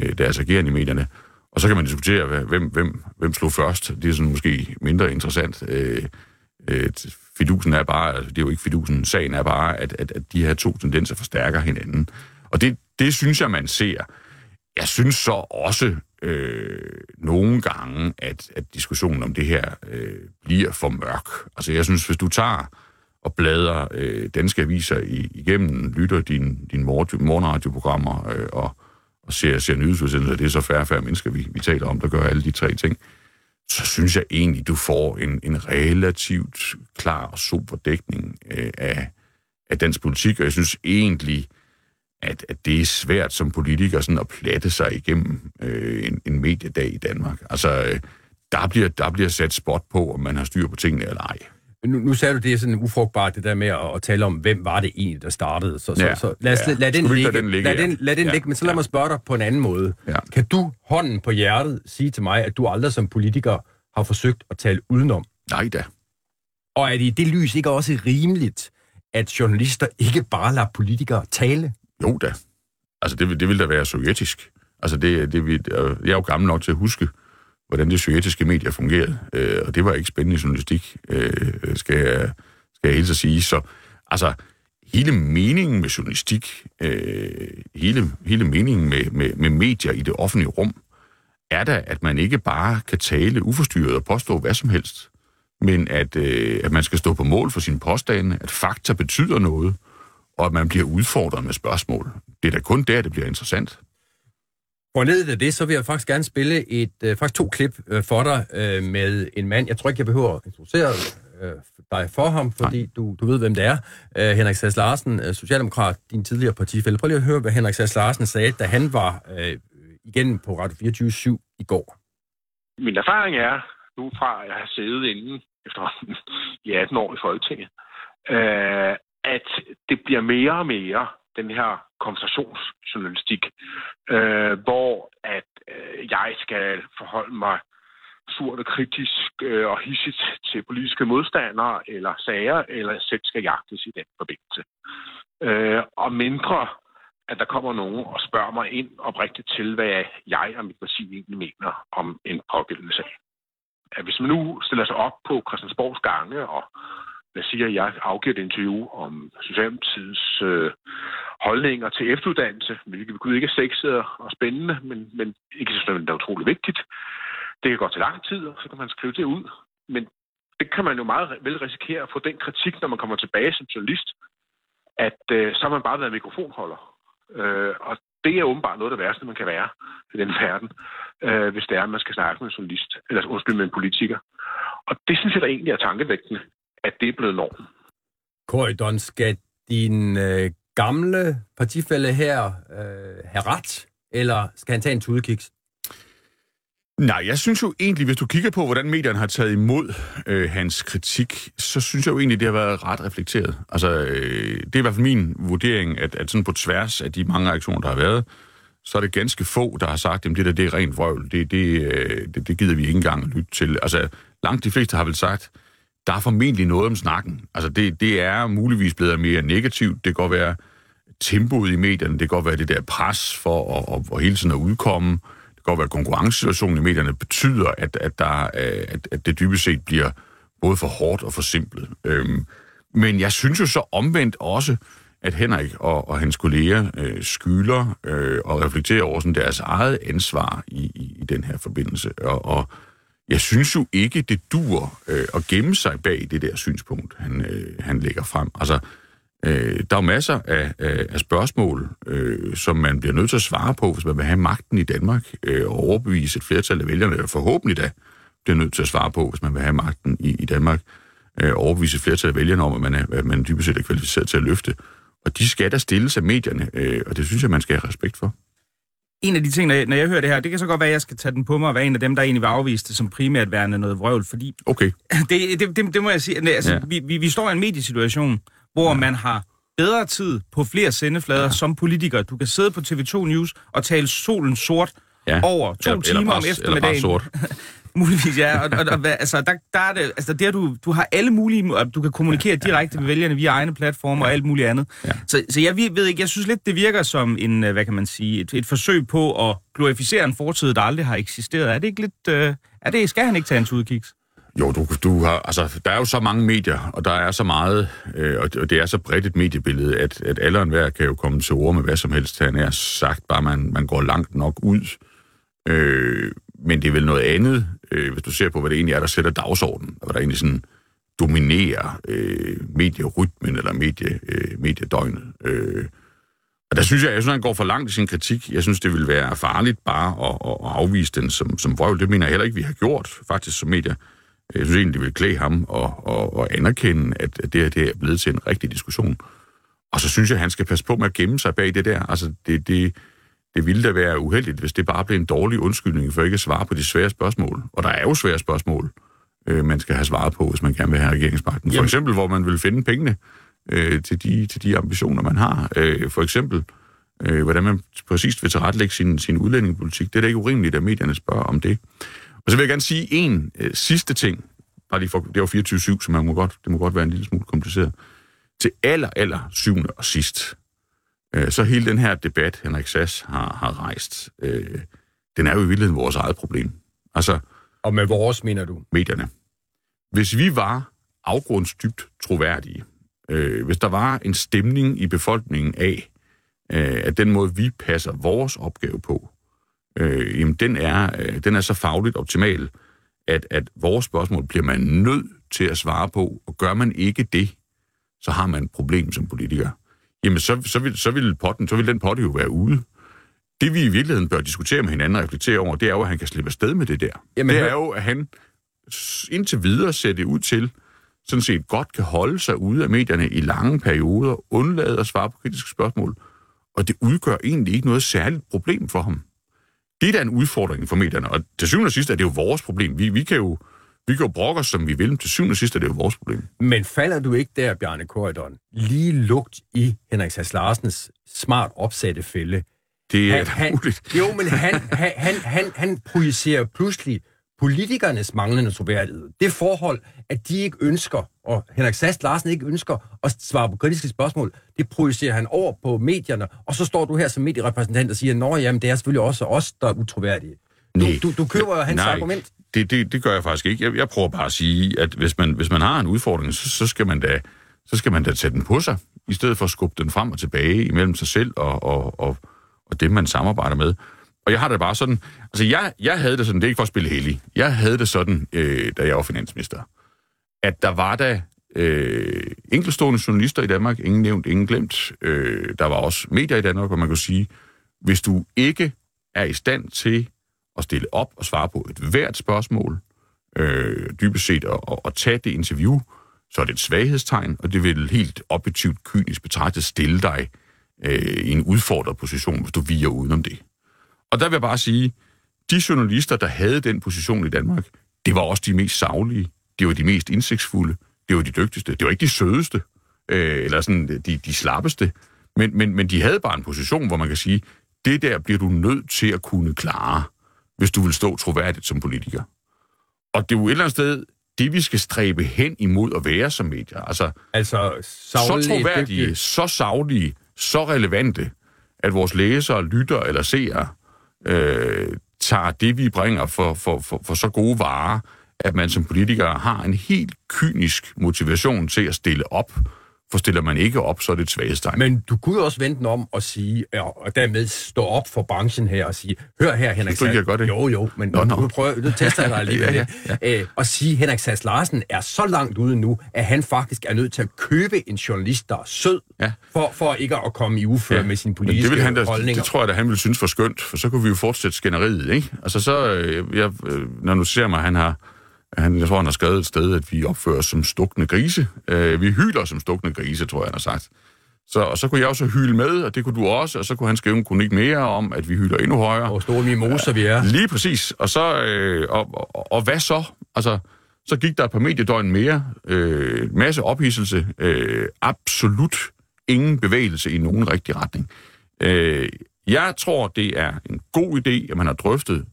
øh, deres agerende i medierne. Og så kan man diskutere, hvem, hvem, hvem slog først. Det er sådan måske mindre interessant. Øh, øh, fidusen er bare, altså, det er jo ikke fidusen, sagen er bare, at, at, at de her to tendenser forstærker hinanden. Og det, det synes jeg, man ser. Jeg synes så også øh, nogle gange, at, at diskussionen om det her øh, bliver for mørk. Altså jeg synes, hvis du tager og bladrer øh, danske aviser i, igennem, lytter dine din mor- morgenradioprogrammer øh, og, og ser, ser nyhedsudsendelser, det er så færre og færre mennesker, vi, vi taler om, der gør alle de tre ting, så synes jeg egentlig, du får en, en relativt klar og super dækning øh, af, af dansk politik, og jeg synes egentlig, at, at det er svært som politiker sådan at platte sig igennem øh, en, en mediedag i Danmark. Altså, øh, der bliver, der bliver sat spot på, om man har styr på tingene eller ej. Nu, nu sagde du, det er sådan ufrugtbart, det der med at, at tale om, hvem var det egentlig, der startede. Så, så, Ja. så lad, os, Ja. lad, lad den ligge. den ligge, lad den, lad den Ja. ligge, men så lad Ja. mig spørge dig på en anden måde. Ja. Kan du hånden på hjertet sige til mig, at du aldrig som politiker har forsøgt at tale udenom? Nej da. Og er det i det lys ikke også rimeligt, at journalister ikke bare lader politikere tale? Jo da. Altså, det, vil- det vil da være sovjetisk. Altså, det, det øh, jeg er jo gammel nok til at huske, hvordan det sovjetiske medier fungerede. Øh, og det var ikke spændende journalistik, øh, skal, jeg, skal jeg helt så sige. Så altså, hele meningen med journalistik, øh, hele, hele meningen med, med, med medier i det offentlige rum, er da, at man ikke bare kan tale uforstyrret og påstå hvad som helst, men at, øh, at man skal stå på mål for sine påstande, at fakta betyder noget, og at man bliver udfordret med spørgsmål. Det er da kun der, det bliver interessant ned af det, så vil jeg faktisk gerne spille et, øh, faktisk to klip øh, for dig øh, med en mand. Jeg tror ikke, jeg behøver at introducere øh, dig for ham, fordi du, du ved, hvem det er. Øh, Henrik Sass Larsen, øh, Socialdemokrat, din tidligere partifælde. Prøv lige at høre, hvad Henrik Sass Larsen sagde, da han var øh, igen på Radio 24 i går. Min erfaring er, nu fra at jeg har siddet inde efterhånden i 18 år i Folketinget, øh, at det bliver mere og mere den her konversationsjournalistik, øh, hvor at øh, jeg skal forholde mig surt og kritisk øh, og hissigt til politiske modstandere eller sager, eller selv skal jagtes i den forbindelse. Øh, og mindre, at der kommer nogen og spørger mig ind oprigtigt til, hvad jeg og mit parti egentlig mener om en pågældende sag. At hvis man nu stiller sig op på Christiansborgs gange og hvad siger jeg afgivet et interview om Socialdemokratiets øh, holdninger til efteruddannelse, hvilket vi ikke er sexet øh, og spændende, men, men ikke så det er utrolig vigtigt. Det kan gå til lang tid, og så kan man skrive det ud. Men det kan man jo meget vel risikere at få den kritik, når man kommer tilbage som journalist, at øh, så har man bare været mikrofonholder. Øh, og det er åbenbart noget af det værste, man kan være i den verden, øh, hvis det er, at man skal snakke med en journalist, eller undskyld, med en politiker. Og det synes jeg da egentlig er tankevægtende at det er blevet normen. Korydon, skal din øh, gamle partifælde her øh, have ret, eller skal han tage en tudekiks? Nej, jeg synes jo egentlig, hvis du kigger på, hvordan medierne har taget imod øh, hans kritik, så synes jeg jo egentlig, det har været ret reflekteret. Altså, øh, det er i hvert fald min vurdering, at, at sådan på tværs af de mange aktioner, der har været, så er det ganske få, der har sagt, at det der det er rent vrøvl, det, det, øh, det, det gider vi ikke engang lytte til. Altså, langt de fleste har vel sagt, der er formentlig noget om snakken. Altså, det, det er muligvis blevet mere negativt. Det kan godt være tempoet i medierne, det kan godt være det der pres for at, at, at hele tiden at udkomme. Det kan godt være, at konkurrencesituationen i medierne betyder, at, at, der, øh, at, at det dybest set bliver både for hårdt og for simpelt. Øhm, men jeg synes jo så omvendt også, at Henrik og, og hans kolleger øh, skylder øh, og reflekterer over sådan deres eget ansvar i, i, i den her forbindelse. Og, og jeg synes jo ikke, det dur øh, at gemme sig bag det der synspunkt, han, øh, han lægger frem. Altså, øh, der er jo masser af, af, af spørgsmål, øh, som man bliver nødt til at svare på, hvis man vil have magten i Danmark, øh, og overbevise et flertal af vælgerne, eller forhåbentlig da bliver nødt til at svare på, hvis man vil have magten i, i Danmark, øh, overbevise et flertal af vælgerne om, at man, er, at man dybest set er kvalificeret til at løfte. Og de skal der stilles af medierne, øh, og det synes jeg, man skal have respekt for en af de ting, når jeg, når jeg hører det her, det kan så godt være, at jeg skal tage den på mig og være en af dem, der egentlig vil afvise det som primært værende noget vrøvl, fordi... Okay. (laughs) Det, det, det, det må jeg sige. Altså, ja. vi, vi, vi står i en mediesituation, hvor ja. man har bedre tid på flere sendeflader ja. som politiker. Du kan sidde på TV2 News og tale solen sort ja. over to eller, timer om eftermiddagen. Eller bare sort. (laughs) Muligvis, ja. Og, og, og, altså, der, der er det, altså, der du, du har alle mulige... Du kan kommunikere direkte med vælgerne via egne platforme og alt muligt andet. Ja. Så, så jeg ved ikke, jeg synes lidt, det virker som en, øh, hvad kan man sige, et, et forsøg på at glorificere en fortid, der aldrig har eksisteret. Er det ikke lidt... Uh, er det, skal han ikke tage en tudkiks? Jo, du, du har, altså, der er jo så mange medier, og der er så meget, øh, og, det, og det er så bredt et mediebillede, at, at alle enhver kan jo komme til ord med hvad som helst. Han er sagt, bare man, man går langt nok ud. Øh, men det er vel noget andet, øh, hvis du ser på, hvad det egentlig er, der sætter dagsordenen, og hvad der egentlig sådan dominerer øh, medierytmen eller medie, øh, mediedøgnet. Øh, og der synes jeg, jeg synes, han går for langt i sin kritik. Jeg synes, det vil være farligt bare at, at afvise den som, som vrøvl. Det mener jeg heller ikke, vi har gjort, faktisk, som medier. Jeg synes egentlig, det vil klæde ham og, og, og anerkende, at det her det er blevet til en rigtig diskussion. Og så synes jeg, at han skal passe på med at gemme sig bag det der. Altså, det, det, det ville da være uheldigt, hvis det bare blev en dårlig undskyldning for ikke at svare på de svære spørgsmål. Og der er jo svære spørgsmål, øh, man skal have svaret på, hvis man gerne vil have regeringsmagten. For eksempel, hvor man vil finde pengene øh, til, de, til de ambitioner, man har. Øh, for eksempel, øh, hvordan man præcist vil tilrettelægge sin, sin udlændingepolitik. Det er da ikke urimeligt, at medierne spørger om det. Og så vil jeg gerne sige en øh, sidste ting. Bare lige for, det var 24-7, så man må godt, det må godt være en lille smule kompliceret. Til aller, aller syvende og sidst, Øh, så hele den her debat, Henrik Sass har, har rejst, øh, den er jo i virkeligheden vores eget problem. Altså, Og med vores, mener du? medierne. Hvis vi var afgrundsdybt troværdige, øh, hvis der var en stemning i befolkningen af, øh, at den måde, vi passer vores opgave på, øh, jamen den er, øh, den er så fagligt optimal, at, at vores spørgsmål bliver man nødt til at svare på, og gør man ikke det, så har man et problem som politiker. Jamen, så, så, vil, så, vil potten, så vil den potte jo være ude. Det vi i virkeligheden bør diskutere med hinanden og reflektere over, det er jo, at han kan slippe afsted med det der. Jamen, det er jo, at han indtil videre ser det ud til, sådan set godt kan holde sig ude af medierne i lange perioder, undlade at svare på kritiske spørgsmål, og det udgør egentlig ikke noget særligt problem for ham. Det er da en udfordring for medierne, og til syvende og sidst er det jo vores problem. Vi, vi kan jo vi kan jo brokke os, som vi vil, men til syvende og sidst er det jo vores problem. Men falder du ikke der, Bjarne Korydon, lige lugt i Henrik Sass Larsens smart opsatte fælde? Det er Han, han, muligt. (laughs) jo, men han, han, han, han, han projicerer pludselig politikernes manglende troværdighed. Det forhold, at de ikke ønsker, og Henrik Sass Larsen ikke ønsker at svare på kritiske spørgsmål, det projicerer han over på medierne, og så står du her som medierepræsentant og siger, nå jamen, det er selvfølgelig også os, der er utroværdige. Du, Nej. du, du køber jo hans Nej, argument. Det, det, det gør jeg faktisk ikke. Jeg, jeg prøver bare at sige, at hvis man, hvis man har en udfordring, så, så, skal man da, så skal man da tage den på sig, i stedet for at skubbe den frem og tilbage imellem sig selv og, og, og, og dem, man samarbejder med. Og jeg har det bare sådan, altså jeg, jeg havde det sådan, det er ikke for at spille heldig, jeg havde det sådan, øh, da jeg var finansminister, at der var der øh, enkelstående journalister i Danmark, ingen nævnt, ingen glemt. Øh, der var også medier i Danmark, hvor man kunne sige, hvis du ikke er i stand til at stille op og svare på et hvert spørgsmål, øh, dybest set at, at, at tage det interview, så er det et svaghedstegn, og det vil helt objektivt, kynisk betragtet stille dig øh, i en udfordret position, hvis du viger udenom det. Og der vil jeg bare sige, de journalister, der havde den position i Danmark, det var også de mest savlige, det var de mest indsigtsfulde, det var de dygtigste, det var ikke de sødeste, øh, eller sådan de, de slappeste, men, men, men de havde bare en position, hvor man kan sige, det der bliver du nødt til at kunne klare, hvis du vil stå troværdigt som politiker. Og det er jo et eller andet sted, det vi skal stræbe hen imod at være som medier. Altså, Altså, så troværdige, dygtige. så savlige, så relevante, at vores læsere, lytter eller seere øh, tager det, vi bringer for, for, for, for så gode varer, at man som politiker har en helt kynisk motivation til at stille op. For stiller man ikke op, så er det et svaghedstegn. Men du kunne jo også vente den om og sige, ja, og dermed stå op for branchen her og sige, hør her, Henrik du ikke, jeg gør det? Jo, jo, men Nå, nå, nu, prøver, nu tester jeg dig (laughs) alligevel. Ja, ja, ja, ja. og sige, Henrik Sass Larsen er så langt ude nu, at han faktisk er nødt til at købe en journalist, der er sød, Ja. for, for ikke at komme i ufør med sine Men politiske det, vil han da, holdninger. det tror jeg da, han ville synes var skønt, for så kunne vi jo fortsætte skænderiet, ikke? Altså så, øh, jeg, øh, når du ser mig, han har, han, jeg tror, han har skrevet et sted, at vi opfører os som stukne grise. Øh, vi hyler som stukne grise, tror jeg, han har sagt. Så, og så kunne jeg også hyle med, og det kunne du også, og så kunne han skrive en kronik mere om, at vi hyler endnu højere. Hvor store mimoser vi er. Lige præcis. Og så, øh, og, og, og hvad så? Altså, så gik der et par mediedøgn mere, øh, masse ophidselse, øh, absolut ingen bevægelse i nogen rigtig retning. Øh, jeg tror, det er en god idé, at man har drøftet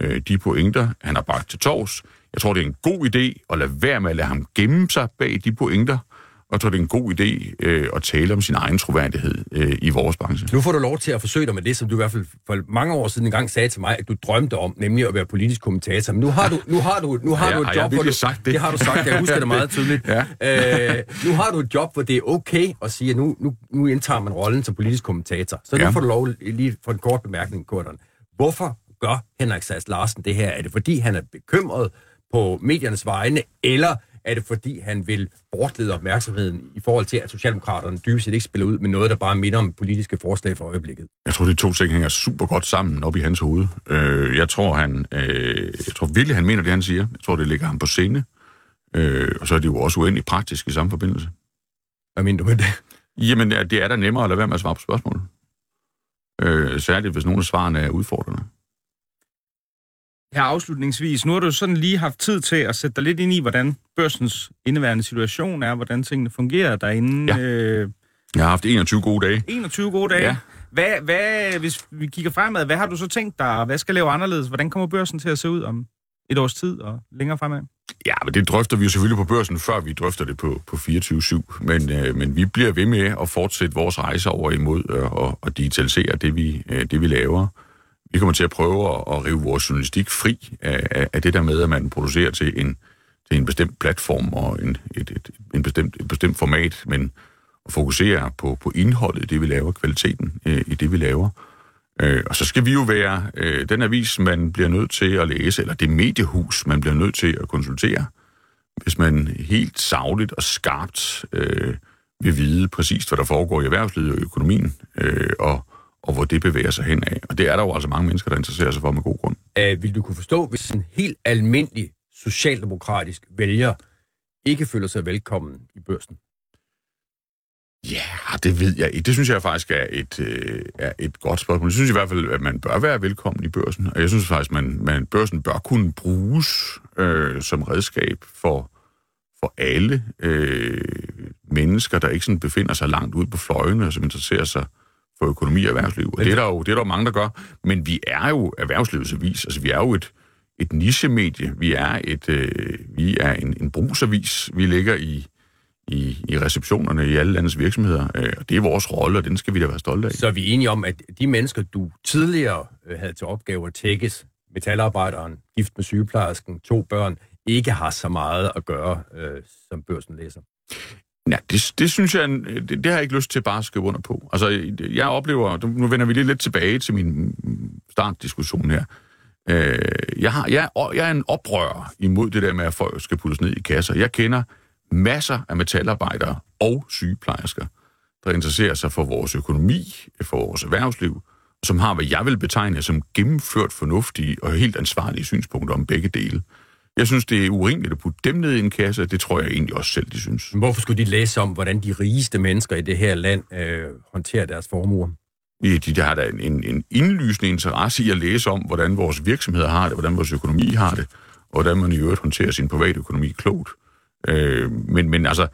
øh, de pointer, han har bragt til tors. Jeg tror, det er en god idé at lade være med at lade ham gemme sig bag de pointer, og jeg tror, det er en god idé øh, at tale om sin egen troværdighed øh, i vores branche. Nu får du lov til at forsøge dig med det, som du i hvert fald for mange år siden engang sagde til mig, at du drømte om, nemlig at være politisk kommentator. Men nu har du, nu har du, nu har Ja, du et jeg job, hvor virkelig du... sagt det? Det har du sagt, jeg husker det meget (laughs) tydeligt. Ja. øh, nu har du et job, hvor det er okay at sige, at nu, nu, nu indtager man rollen som politisk kommentator. Så nu Ja. får du lov lige for en kort bemærkning, Gordon. Hvorfor gør Henrik Sass Larsen det her? Er det fordi, han er bekymret på mediernes vegne, eller er det fordi, han vil bortlede opmærksomheden i forhold til, at Socialdemokraterne dybest set ikke spiller ud med noget, der bare minder om politiske forslag for øjeblikket? Jeg tror, de to ting hænger super godt sammen op i hans hoved. Øh, jeg tror, han, øh, jeg tror virkelig, han mener det, han siger. Jeg tror, det ligger ham på scene. Øh, og så er det jo også uendelig praktisk i samme forbindelse. Hvad mener du med det? Jamen, ja, det er da nemmere at lade være med at svare på spørgsmål. Øh, særligt, hvis nogle af svarene er udfordrende. Her afslutningsvis, nu har du sådan lige haft tid til at sætte dig lidt ind i, hvordan børsens indeværende situation er, hvordan tingene fungerer derinde. Ja. Øh, Jeg har haft 21 gode dage. 21 gode dage. Ja. Hvad, hvad, hvis vi kigger fremad, hvad har du så tænkt dig, hvad skal lave anderledes? Hvordan kommer børsen til at se ud om et års tid og længere fremad? Ja, men det drøfter vi jo selvfølgelig på børsen, før vi drøfter det på, på 24-7. Men, øh, men vi bliver ved med at fortsætte vores rejse over imod øh, og, og digitalisere det vi, øh, det, vi laver vi kommer til at prøve at, at rive vores journalistik fri af, af, af det der med, at man producerer til en, til en bestemt platform og en, et, et, en bestemt, et bestemt format, men at fokusere på, på indholdet i det, vi laver, kvaliteten øh, i det, vi laver. Øh, og så skal vi jo være øh, den avis, man bliver nødt til at læse, eller det mediehus, man bliver nødt til at konsultere, hvis man helt savligt og skarpt øh, vil vide præcis, hvad der foregår i erhvervslivet og økonomien, øh, og, og hvor det bevæger sig hen af. Og det er der jo altså mange mennesker, der interesserer sig for med god grund. Æh, vil du kunne forstå, hvis en helt almindelig socialdemokratisk vælger ikke føler sig velkommen i børsen? Ja, det ved jeg ikke. Det synes jeg faktisk er et, øh, er et godt spørgsmål. Jeg synes i hvert fald, at man bør være velkommen i børsen. Og jeg synes faktisk, at man, man, børsen bør kunne bruges øh, som redskab for, for alle øh, mennesker, der ikke sådan befinder sig langt ude på fløjene, og som interesserer sig for økonomi og erhvervsliv. Og det er, der jo, det er der jo mange, der gør. Men vi er jo erhvervslivets avis. Altså, vi er jo et, et nichemedie. Vi er, et, øh, vi er en, en brugsavis. Vi ligger i i, i receptionerne i alle landets virksomheder. Øh, og det er vores rolle, og den skal vi da være stolte af. Så er vi enige om, at de mennesker, du tidligere øh, havde til opgave at tækkes, metalarbejderen, gift med sygeplejersken, to børn, ikke har så meget at gøre, øh, som børsen læser? Ja, det, det synes jeg, det, det har jeg ikke lyst til bare at skrive under på. Altså, jeg oplever, nu vender vi lige lidt tilbage til min startdiskussion her. Øh, jeg, har, jeg, jeg er en oprører imod det der med, at folk skal puttes ned i kasser. Jeg kender masser af metalarbejdere og sygeplejersker, der interesserer sig for vores økonomi, for vores erhvervsliv, som har, hvad jeg vil betegne som gennemført fornuftige og helt ansvarlige synspunkter om begge dele. Jeg synes, det er urimeligt at putte dem ned i en kasse, det tror jeg egentlig også selv, de synes. Hvorfor skulle de læse om, hvordan de rigeste mennesker i det her land øh, håndterer deres formuer? Ja, de har da en, en indlysende interesse i at læse om, hvordan vores virksomheder har det, hvordan vores økonomi har det, og hvordan man i øvrigt håndterer sin private økonomi klogt. Øh, men, men altså,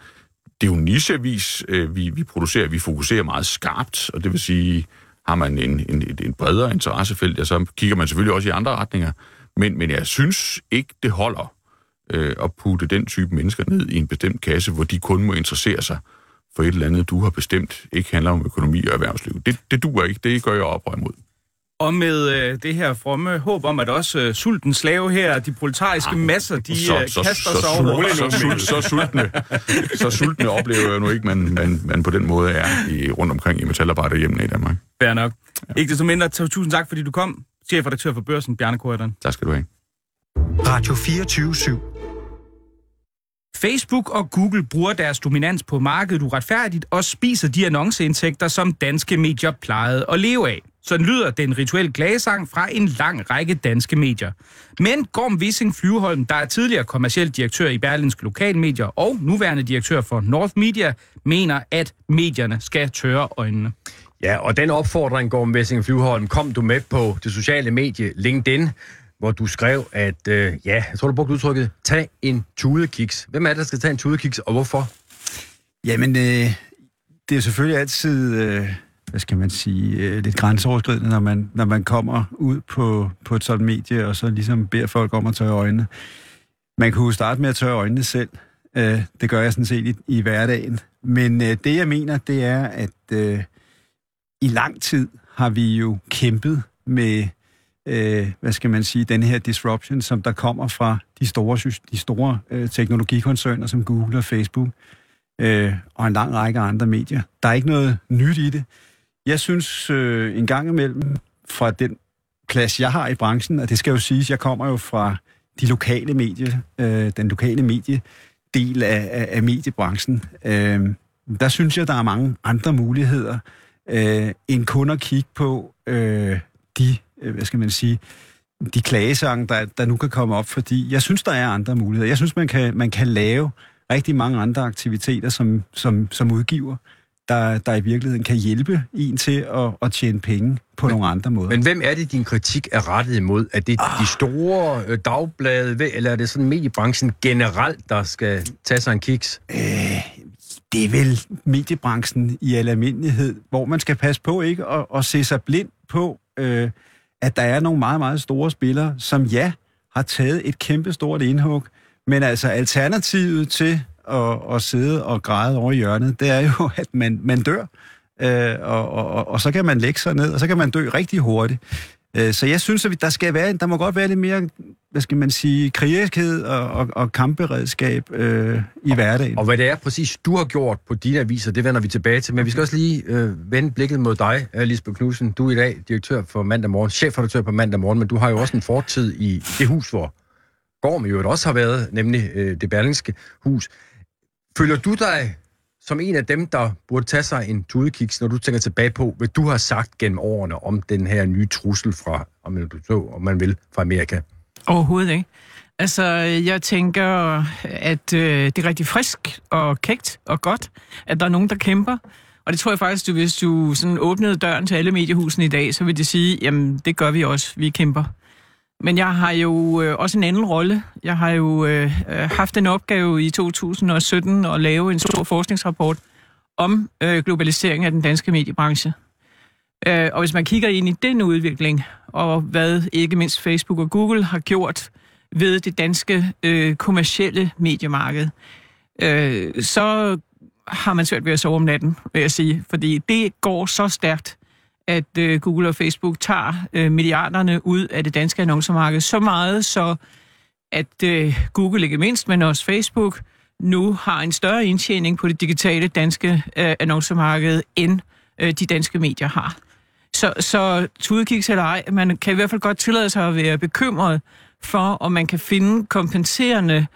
det er jo nichevis, øh, vi, vi producerer. Vi fokuserer meget skarpt, og det vil sige, har man en, en, en bredere interessefelt, ja, så kigger man selvfølgelig også i andre retninger. Men, men jeg synes ikke, det holder øh, at putte den type mennesker ned i en bestemt kasse, hvor de kun må interessere sig for et eller andet, du har bestemt, ikke handler om økonomi og erhvervsliv. Det, det duer ikke. Det gør jeg oprør imod. Og med øh, det her fromme håb om, at også øh, sulten slave her, de proletariske ah, masser, de så, øh, så, kaster så, sig over. Så, så, så, sultne, så sultne oplever jeg nu ikke, man, man, man på den måde er i, rundt omkring i metalarbejderhjemmene i Danmark. Fair nok. Ja. Ikke desto mindre, tusind tak, fordi du kom. Chefredaktør for Børsen, Bjarne Korydon. Tak skal du have. Radio 24 /7. Facebook og Google bruger deres dominans på markedet uretfærdigt og spiser de annonceindtægter, som danske medier plejede at leve af. Sådan lyder den rituelle klagesang fra en lang række danske medier. Men Gorm Wissing Flyveholm, der er tidligere kommersiel direktør i Berlinske Lokalmedier og nuværende direktør for North Media, mener, at medierne skal tørre øjnene. Ja, og den opfordring, Gorm Vessing Flyvholm, kom du med på det sociale medie LinkedIn, hvor du skrev, at øh, ja, jeg tror, du brugte udtrykket, tag en tudekiks. Hvem er det, der skal tage en tudekiks, og hvorfor? Jamen, øh, det er selvfølgelig altid... Øh hvad skal man sige, øh, lidt grænseoverskridende, når man, når man kommer ud på, på et sådan medie, og så ligesom beder folk om at tørre øjnene. Man kunne starte med at tørre øjnene selv. Øh, det gør jeg sådan set i, i hverdagen. Men øh, det, jeg mener, det er, at øh, i lang tid har vi jo kæmpet med, øh, hvad skal man sige, den her disruption, som der kommer fra de store, de store øh, teknologikoncerner som Google og Facebook øh, og en lang række andre medier. Der er ikke noget nyt i det. Jeg synes øh, en gang imellem fra den plads, jeg har i branchen, og det skal jo siges, jeg kommer jo fra de lokale medier, øh, den lokale mediedel af, af, af mediebranchen. Øh, der synes jeg, der er mange andre muligheder øh, end kun at kigge på øh, de, øh, hvad skal man sige, de klagesange, der, der nu kan komme op, fordi jeg synes, der er andre muligheder. Jeg synes, man kan, man kan lave rigtig mange andre aktiviteter som, som, som udgiver, der, der i virkeligheden kan hjælpe en til at, at tjene penge på men, nogle andre måder. Men hvem er det, din kritik er rettet imod? Er det ah. de store øh, dagblade, eller er det sådan mediebranchen generelt, der skal tage sig en kiks? Øh, det er vel mediebranchen i almindelighed, hvor man skal passe på ikke at, at se sig blind på, øh, at der er nogle meget, meget store spillere, som ja, har taget et kæmpe stort indhug, men altså alternativet til at, at sidde og græde over i hjørnet, det er jo, (laughs) at man, man dør. Øh, og, og, og så kan man lægge sig ned, og så kan man dø rigtig hurtigt. Øh, Så jeg synes, at der skal være, der må godt være lidt mere, hvad skal man sige, krigerskhed og, og, og kampberedskab øh, i hverdagen. Og hvad det er præcis, du har gjort på dine aviser, det vender vi tilbage til. Men vi skal også lige øh, vende blikket mod dig, øh, Lisbeth Knudsen. Du er i dag direktør for mandag morgen, chefredaktør på mandag morgen, men du har jo også en fortid i det hus, hvor Gorm jo også har været, nemlig øh, det berlingske hus. Føler du dig som en af dem, der burde tage sig en tudekiks, når du tænker tilbage på, hvad du har sagt gennem årene om den her nye trussel fra, om man, så, om man vil, fra Amerika? Overhovedet ikke. Altså, jeg tænker, at øh, det er rigtig frisk og kægt og godt, at der er nogen, der kæmper. Og det tror jeg faktisk, du, hvis du sådan åbnede døren til alle mediehusene i dag, så vil det sige, jamen, det gør vi også, vi kæmper. Men jeg har jo øh, også en anden rolle. Jeg har jo øh, øh haft en opgave i 2017 at lave en stor forskningsrapport om øh, globalisering af den danske mediebranche. Øh, og hvis man kigger ind i den udvikling, og hvad ikke mindst Facebook og Google har gjort ved det danske øh, kommercielle mediemarked, øh, så har man svært ved at sove om natten, vil jeg sige. Fordi det går så stærkt, at øh, Google og Facebook tager øh, milliarderne ud af det danske annoncemarked. Så meget, så at øh, Google ikke mindst, men også Facebook, nu har en større indtjening på det digitale danske øh, annoncemarked, end øh, de danske medier har. Så, så tudekiks eller ej, man kan i hvert fald godt tillade sig at være bekymret for, om man kan finde kompenserende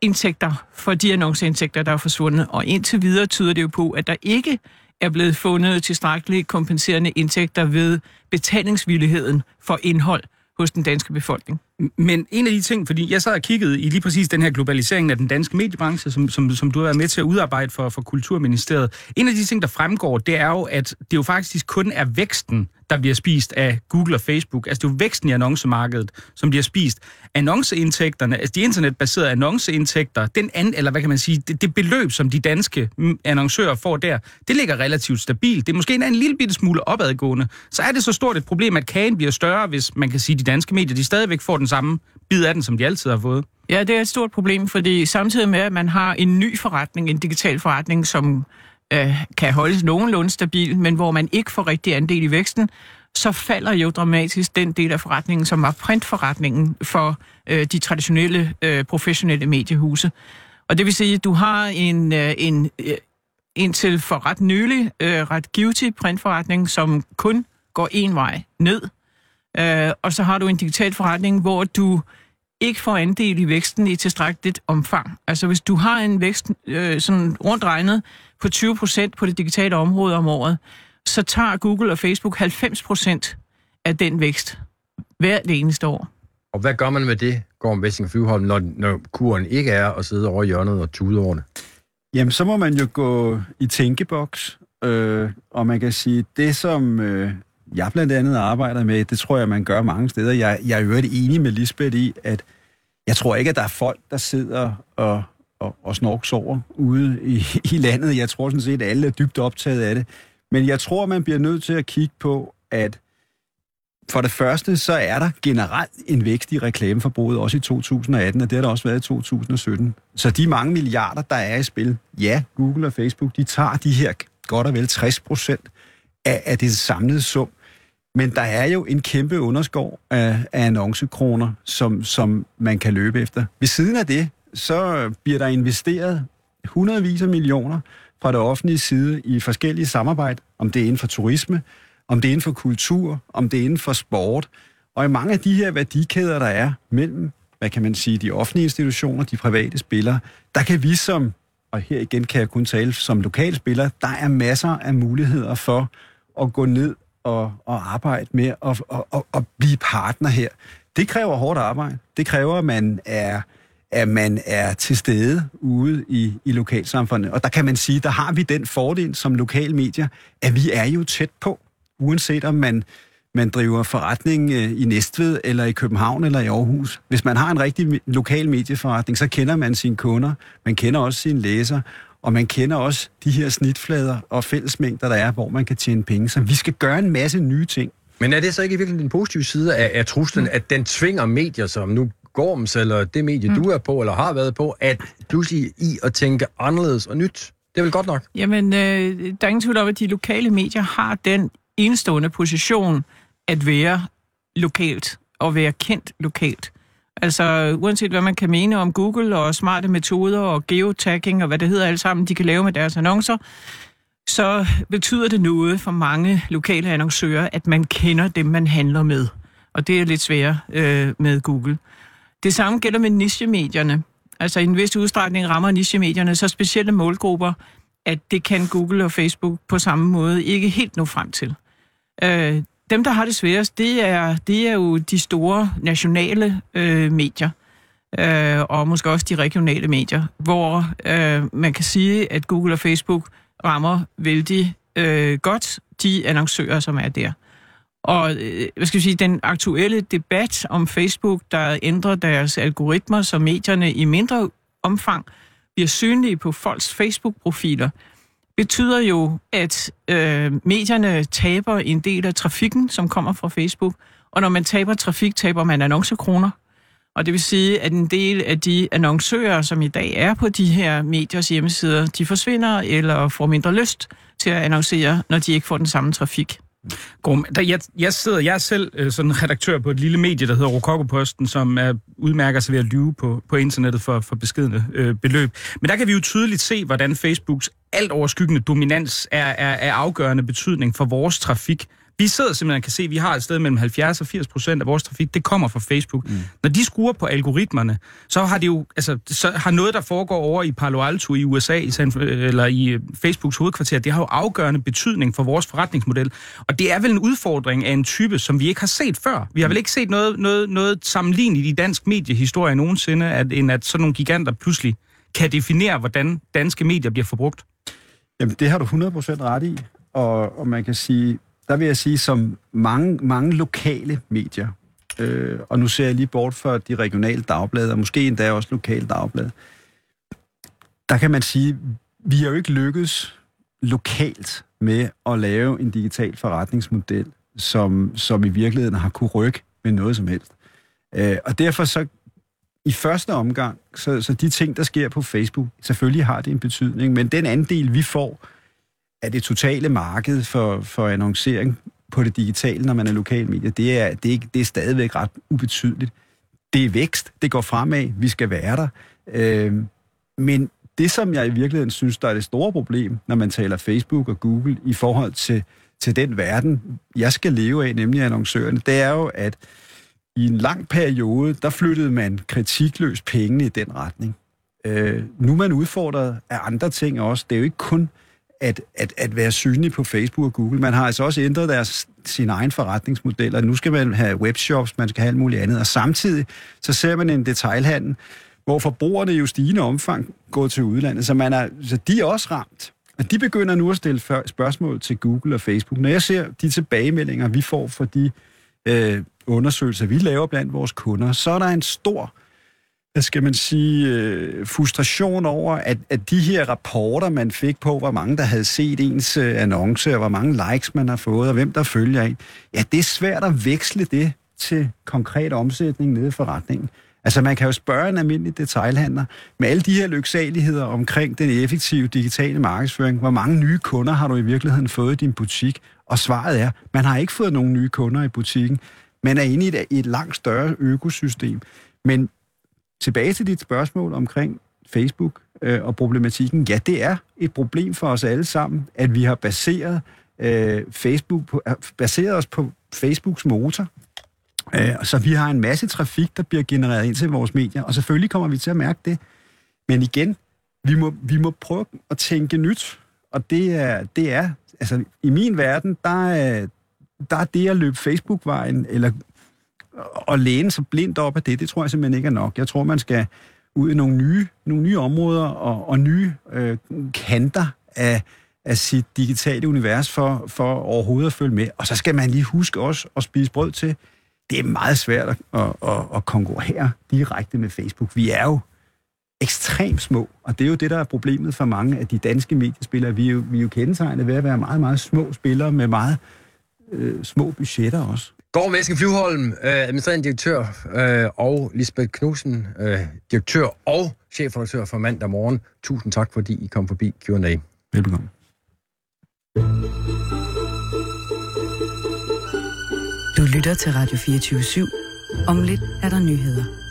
indtægter for de annonceindtægter, der er forsvundet. Og indtil videre tyder det jo på, at der ikke er blevet fundet tilstrækkelige kompenserende indtægter ved betalingsvilligheden for indhold hos den danske befolkning. Men en af de ting, fordi jeg sad og kiggede i lige præcis den her globalisering af den danske mediebranche, som, som, som du har været med til at udarbejde for, for Kulturministeriet. En af de ting, der fremgår, det er jo, at det jo faktisk kun er væksten, der bliver spist af Google og Facebook. Altså det er jo væksten i annoncemarkedet, som bliver spist. Annonceindtægterne, altså de internetbaserede annonceindtægter, den anden, eller hvad kan man sige, det, det beløb, som de danske mm, annoncører får der, det ligger relativt stabilt. Det er måske endda en lille bitte smule opadgående. Så er det så stort et problem, at kagen bliver større, hvis man kan sige, at de danske medier, de stadigvæk får den samme bid af den, som de altid har fået. Ja, det er et stort problem, fordi samtidig med, at man har en ny forretning, en digital forretning, som øh, kan holdes nogenlunde stabil, men hvor man ikke får rigtig andel i væksten, så falder jo dramatisk den del af forretningen, som var printforretningen for øh, de traditionelle øh, professionelle mediehuse. Og det vil sige, at du har en, øh, en øh, indtil for ret nylig øh, ret guilty printforretning, som kun går en vej ned. Øh, og så har du en digital forretning, hvor du ikke får andel i væksten i tilstrækkeligt omfang. Altså hvis du har en vækst øh, sådan rundt regnet på 20 procent på det digitale område om året, så tager Google og Facebook 90 procent af den vækst hvert eneste år. Og hvad gør man med det, Gorm Vessing Flyvholm, når, når kuren ikke er at sidde over i hjørnet og tude over det? Jamen, så må man jo gå i tænkeboks, øh, og man kan sige, det som øh, jeg blandt andet arbejder med, det tror jeg, man gør mange steder. Jeg, jeg er øvrigt enig med Lisbeth i, at jeg tror ikke, at der er folk, der sidder og, og, og snorksover ude i, (laughs) i landet. Jeg tror sådan set, at alle er dybt optaget af det. Men jeg tror, man bliver nødt til at kigge på, at for det første, så er der generelt en vækst i reklameforbruget, også i 2018, og det har der også været i 2017. Så de mange milliarder, der er i spil, ja, Google og Facebook, de tager de her godt og vel 60 procent af, af det samlede sum. Men der er jo en kæmpe underskov af, af annoncekroner, som, som man kan løbe efter. Ved siden af det, så bliver der investeret hundredvis af millioner fra det offentlige side i forskellige samarbejde, om det er inden for turisme, om det er inden for kultur, om det er inden for sport. Og i mange af de her værdikæder, der er mellem, hvad kan man sige, de offentlige institutioner, de private spillere, der kan vi som, og her igen kan jeg kun tale som lokalspiller, der er masser af muligheder for at gå ned og, og arbejde med at og, og, og blive partner her. Det kræver hårdt arbejde. Det kræver, at man er at man er til stede ude i, i lokalsamfundet. Og der kan man sige, der har vi den fordel som lokalmedier, at vi er jo tæt på, uanset om man, man driver forretning øh, i Næstved, eller i København, eller i Aarhus. Hvis man har en rigtig lokal medieforretning, så kender man sine kunder, man kender også sine læser, og man kender også de her snitflader og fællesmængder, der er, hvor man kan tjene penge. Så vi skal gøre en masse nye ting. Men er det så ikke i virkeligheden den positive side af, af truslen, mm. at den tvinger medier, som nu Gorms, eller det medie, mm. du er på, eller har været på, at pludselig i at tænke anderledes og nyt? Det er vel godt nok? Jamen, øh, der er ingen tvivl om, at de lokale medier har den enestående position at være lokalt og være kendt lokalt. Altså, uanset hvad man kan mene om Google og smarte metoder og geotagging og hvad det hedder alt sammen, de kan lave med deres annoncer, så betyder det noget for mange lokale annoncører, at man kender dem, man handler med. Og det er lidt sværere øh, med Google. Det samme gælder med nichemedierne. Altså i en vis udstrækning rammer nichemedierne så specielle målgrupper, at det kan Google og Facebook på samme måde ikke helt nå frem til. Øh, dem, der har det sværest, det er, det er jo de store nationale øh, medier, øh, og måske også de regionale medier, hvor øh, man kan sige, at Google og Facebook rammer vældig øh, godt de annoncører, som er der. Og øh, hvad skal jeg sige, den aktuelle debat om Facebook, der ændrer deres algoritmer, så medierne i mindre omfang bliver synlige på folks Facebook-profiler, betyder jo, at øh, medierne taber en del af trafikken, som kommer fra Facebook. Og når man taber trafik, taber man annoncekroner. Og det vil sige, at en del af de annoncører, som i dag er på de her mediers hjemmesider, de forsvinder eller får mindre lyst til at annoncere, når de ikke får den samme trafik. Grum, der, jeg, jeg, sidder, jeg er selv øh, sådan redaktør på et lille medie, der hedder Rokokoposten, som er, udmærker sig ved at lyve på, på internettet for, for beskedende øh, beløb. Men der kan vi jo tydeligt se, hvordan Facebooks alt overskyggende dominans er, er, er afgørende betydning for vores trafik. Vi sidder simpelthen og kan se, at vi har et sted mellem 70 og 80 procent af vores trafik, det kommer fra Facebook. Mm. Når de skruer på algoritmerne, så har det jo, altså, så har noget, der foregår over i Palo Alto i USA, i San, eller i øh, Facebooks hovedkvarter, det har jo afgørende betydning for vores forretningsmodel. Og det er vel en udfordring af en type, som vi ikke har set før. Vi har vel ikke set noget, noget, noget sammenlignet i dansk mediehistorie nogensinde, at, end at sådan nogle giganter pludselig kan definere, hvordan danske medier bliver forbrugt. Jamen, det har du 100% ret i. Og, og man kan sige, der vil jeg sige, som mange, mange lokale medier, øh, og nu ser jeg lige bort fra de regionale dagblade, og måske endda også lokale dagblade, der kan man sige, vi har jo ikke lykkedes lokalt med at lave en digital forretningsmodel, som, som i virkeligheden har kunne rykke med noget som helst. Øh, og derfor så i første omgang, så, så de ting, der sker på Facebook, selvfølgelig har det en betydning, men den andel, vi får at det totale marked for, for annoncering på det digitale, når man er lokalmedie, det er, det, er, det er stadigvæk ret ubetydeligt. Det er vækst, det går fremad, vi skal være der. Øh, men det, som jeg i virkeligheden synes, der er det store problem, når man taler Facebook og Google i forhold til, til den verden, jeg skal leve af, nemlig annoncørerne, det er jo, at i en lang periode, der flyttede man kritikløst pengene i den retning. Øh, nu er man udfordret af andre ting også. Det er jo ikke kun at, at, at være synlig på Facebook og Google. Man har altså også ændret deres, sin egen forretningsmodel, og nu skal man have webshops, man skal have alt muligt andet. Og samtidig så ser man en detailhandel, hvor forbrugerne jo stigende omfang går til udlandet, så, man er, så de er også ramt. Og de begynder nu at stille spørgsmål til Google og Facebook. Når jeg ser de tilbagemeldinger, vi får fra de øh, undersøgelser, vi laver blandt vores kunder, så er der en stor hvad skal man sige, øh, frustration over, at, at de her rapporter, man fik på, hvor mange der havde set ens øh, annonce, og hvor mange likes man har fået, og hvem der følger en, ja, det er svært at veksle det til konkret omsætning nede i forretningen. Altså, man kan jo spørge en almindelig detailhandler med alle de her lyksaligheder omkring den effektive digitale markedsføring. Hvor mange nye kunder har du i virkeligheden fået i din butik? Og svaret er, man har ikke fået nogen nye kunder i butikken. Man er inde i et, et langt større økosystem. Men tilbage til dit spørgsmål omkring Facebook øh, og problematikken. Ja, det er et problem for os alle sammen, at vi har baseret øh, Facebook på, øh, baseret os på Facebooks motor. Øh, så vi har en masse trafik, der bliver genereret ind til vores medier, og selvfølgelig kommer vi til at mærke det. Men igen, vi må, vi må prøve at tænke nyt, og det er, det er altså i min verden, der er, der er det at løbe Facebook-vejen, eller at læne sig blindt op af det, det tror jeg simpelthen ikke er nok. Jeg tror, man skal ud i nogle nye, nogle nye områder og, og nye øh, kanter af, af sit digitale univers for, for overhovedet at følge med. Og så skal man lige huske også at spise brød til. Det er meget svært at, at, at, at konkurrere direkte med Facebook. Vi er jo ekstremt små, og det er jo det, der er problemet for mange af de danske mediespillere. Vi er jo, vi er jo kendetegnet ved at være meget, meget små spillere med meget øh, små budgetter også. Gård Meske Flyvholm, øh, administrerende direktør, øh, og Lisbeth Knudsen, øh, direktør og chefredaktør for mandag morgen. Tusind tak, fordi I kom forbi Q&A. Velbekomme. Du Du lytter til Radio 24 /7. Om lidt er der nyheder.